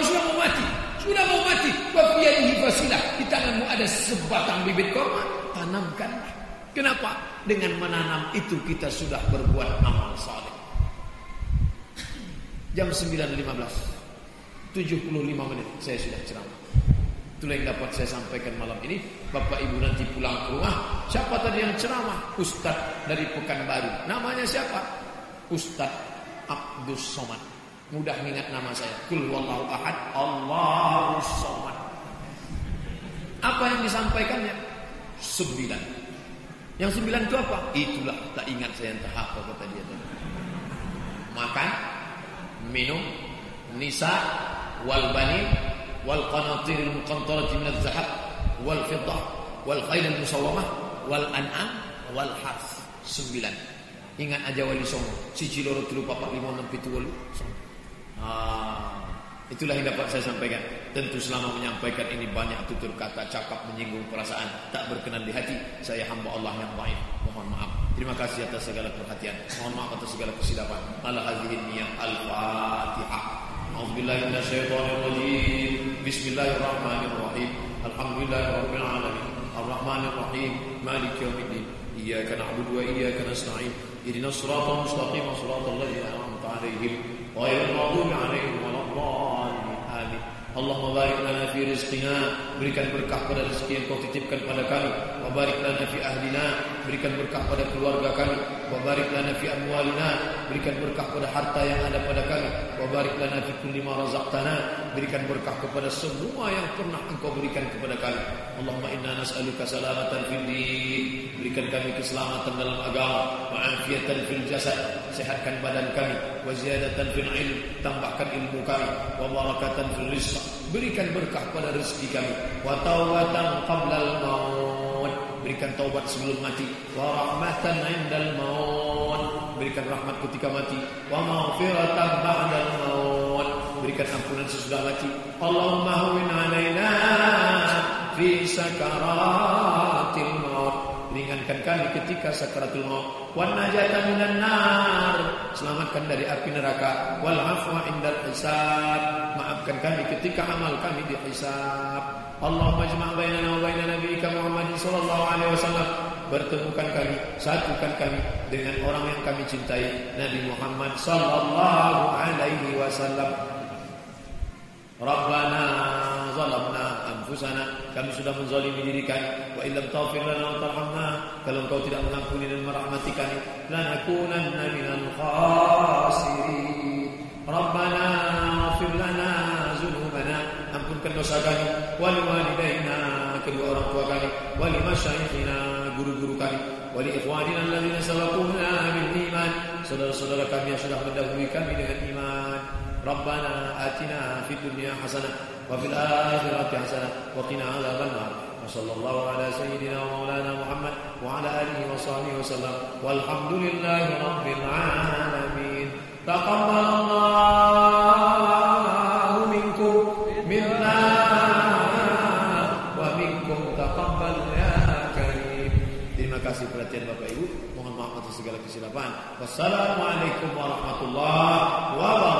[SPEAKER 1] sudah mau mati. Sudah mau mati. Di tanganmu ada sebatang bibit kurma. Tanamkanlah. Kenapa? Dengan menanam itu kita sudah berbuat amal saleh jam 9.15 75 menit. Saya sudah ceramah. Itulah yang dapat saya sampaikan malam ini. Bapak Ibu nanti pulang ke rumah. Siapa tadi yang ceramah? Ustaz dari Pekanbaru. Namanya siapa? Ustaz Abdus Somad. Mudah ingat nama saya. Kul wallahu ahad. Allahus Somad. Apa yang disampaikannya? Sembilan. Yang sembilan itu apa? Itulah tak ingat saya entah apa kata dia tadi. Makan minum nisa wal bani wal qanatir al muqantarati min al zahab wal fiddah wal khayl al musawwamah wal an'am wal harf sembilan. Ingat aja wali songo. Siji loro telu papat lima enam pitu wolu. Ah itulah yang dapat saya sampaikan tentu selama menyampaikan ini banyak tutur kata cakap menyinggung perasaan tak berkenan di hati saya hamba Allah yang baik mohon maaf Terima kasih atas segala perhatian. Mohon maaf atas segala kesilapan. Ala hadhihi niyyah al-Fatihah. A'udzubillahi minasyaitonir rajim. Bismillahirrahmanirrahim. Alhamdulillahirabbil alamin. Arrahmanir rahim. Maliki yaumiddin. Iyyaka na'budu wa iyyaka nasta'in. Ihdinas siratal mustaqim, siratal ladzina an'amta 'alaihim, 'alaihim waladdallin. Amin. Allahumma barik lana fi berikan berkah pada rezeki yang kau titipkan pada kami wa barik lana fi ahlina berikan berkah pada keluarga kami. Wa barik lana fi amwalina. Berikan berkah pada harta yang ada pada kami. Wa barik lana fi kulli ma razaqtana. Berikan berkah kepada semua yang pernah engkau berikan kepada kami. Allahumma inna nas'aluka salamatan fid din. Berikan kami keselamatan dalam agama. Wa afiatan fil jasad. Sehatkan badan kami. Wa ziyadatan fil ilm. Tambahkan ilmu kami. Wa barakatan fil rizq. Berikan berkah pada rezeki kami. Wa taubatan qablal maut berikan taubat sebelum mati. Wa rahmatan indal maut. Berikan rahmat ketika mati. Wa maghfiratan ba'dal maut. Berikan ampunan sesudah mati. Allahumma hawwin alaina fi sakaratil ringankan kami ketika sakaratul maut. Wan najata minan nar. Selamatkan dari api neraka. Wal afwa indal hisab. Maafkan kami ketika amal kami dihisab. Allahumma jma' bainana wa bain nabiyyika Muhammad sallallahu alaihi wasallam. Bertemukan kami satukan kami dengan orang yang kami cintai Nabi Muhammad sallallahu alaihi wasallam. Rabbana zalamna anfusana kami sudah menzalimi diri kami. Wa illam taghfir lana wa tarhamna kalau engkau tidak mengampuni dan merahmati kami lanakunanna minal khasirin. Rabbana ighfir lana dzunubana ampunkan dosa kami. Wal walidaina kedua orang tua kami. Wal masyayikhina guru-guru kami. Wal ikhwanina alladziina sabaquna bil iman. Saudara-saudara kami yang sudah mendahului kami dengan iman Rabbana atina fid dunya hasanah wa fil akhirati hasanah wa qina adzaban nar وصلى الله على سيدنا ومولانا محمد وعلى اله وصحبه وسلم والحمد لله رب العالمين تقبل الله منكم منا ومنكم تقبل يا كريم Terima kasih perhatian Bapak Ibu. Mohon maaf atas segala kesilapan. Wassalamualaikum warahmatullahi wabarakatuh.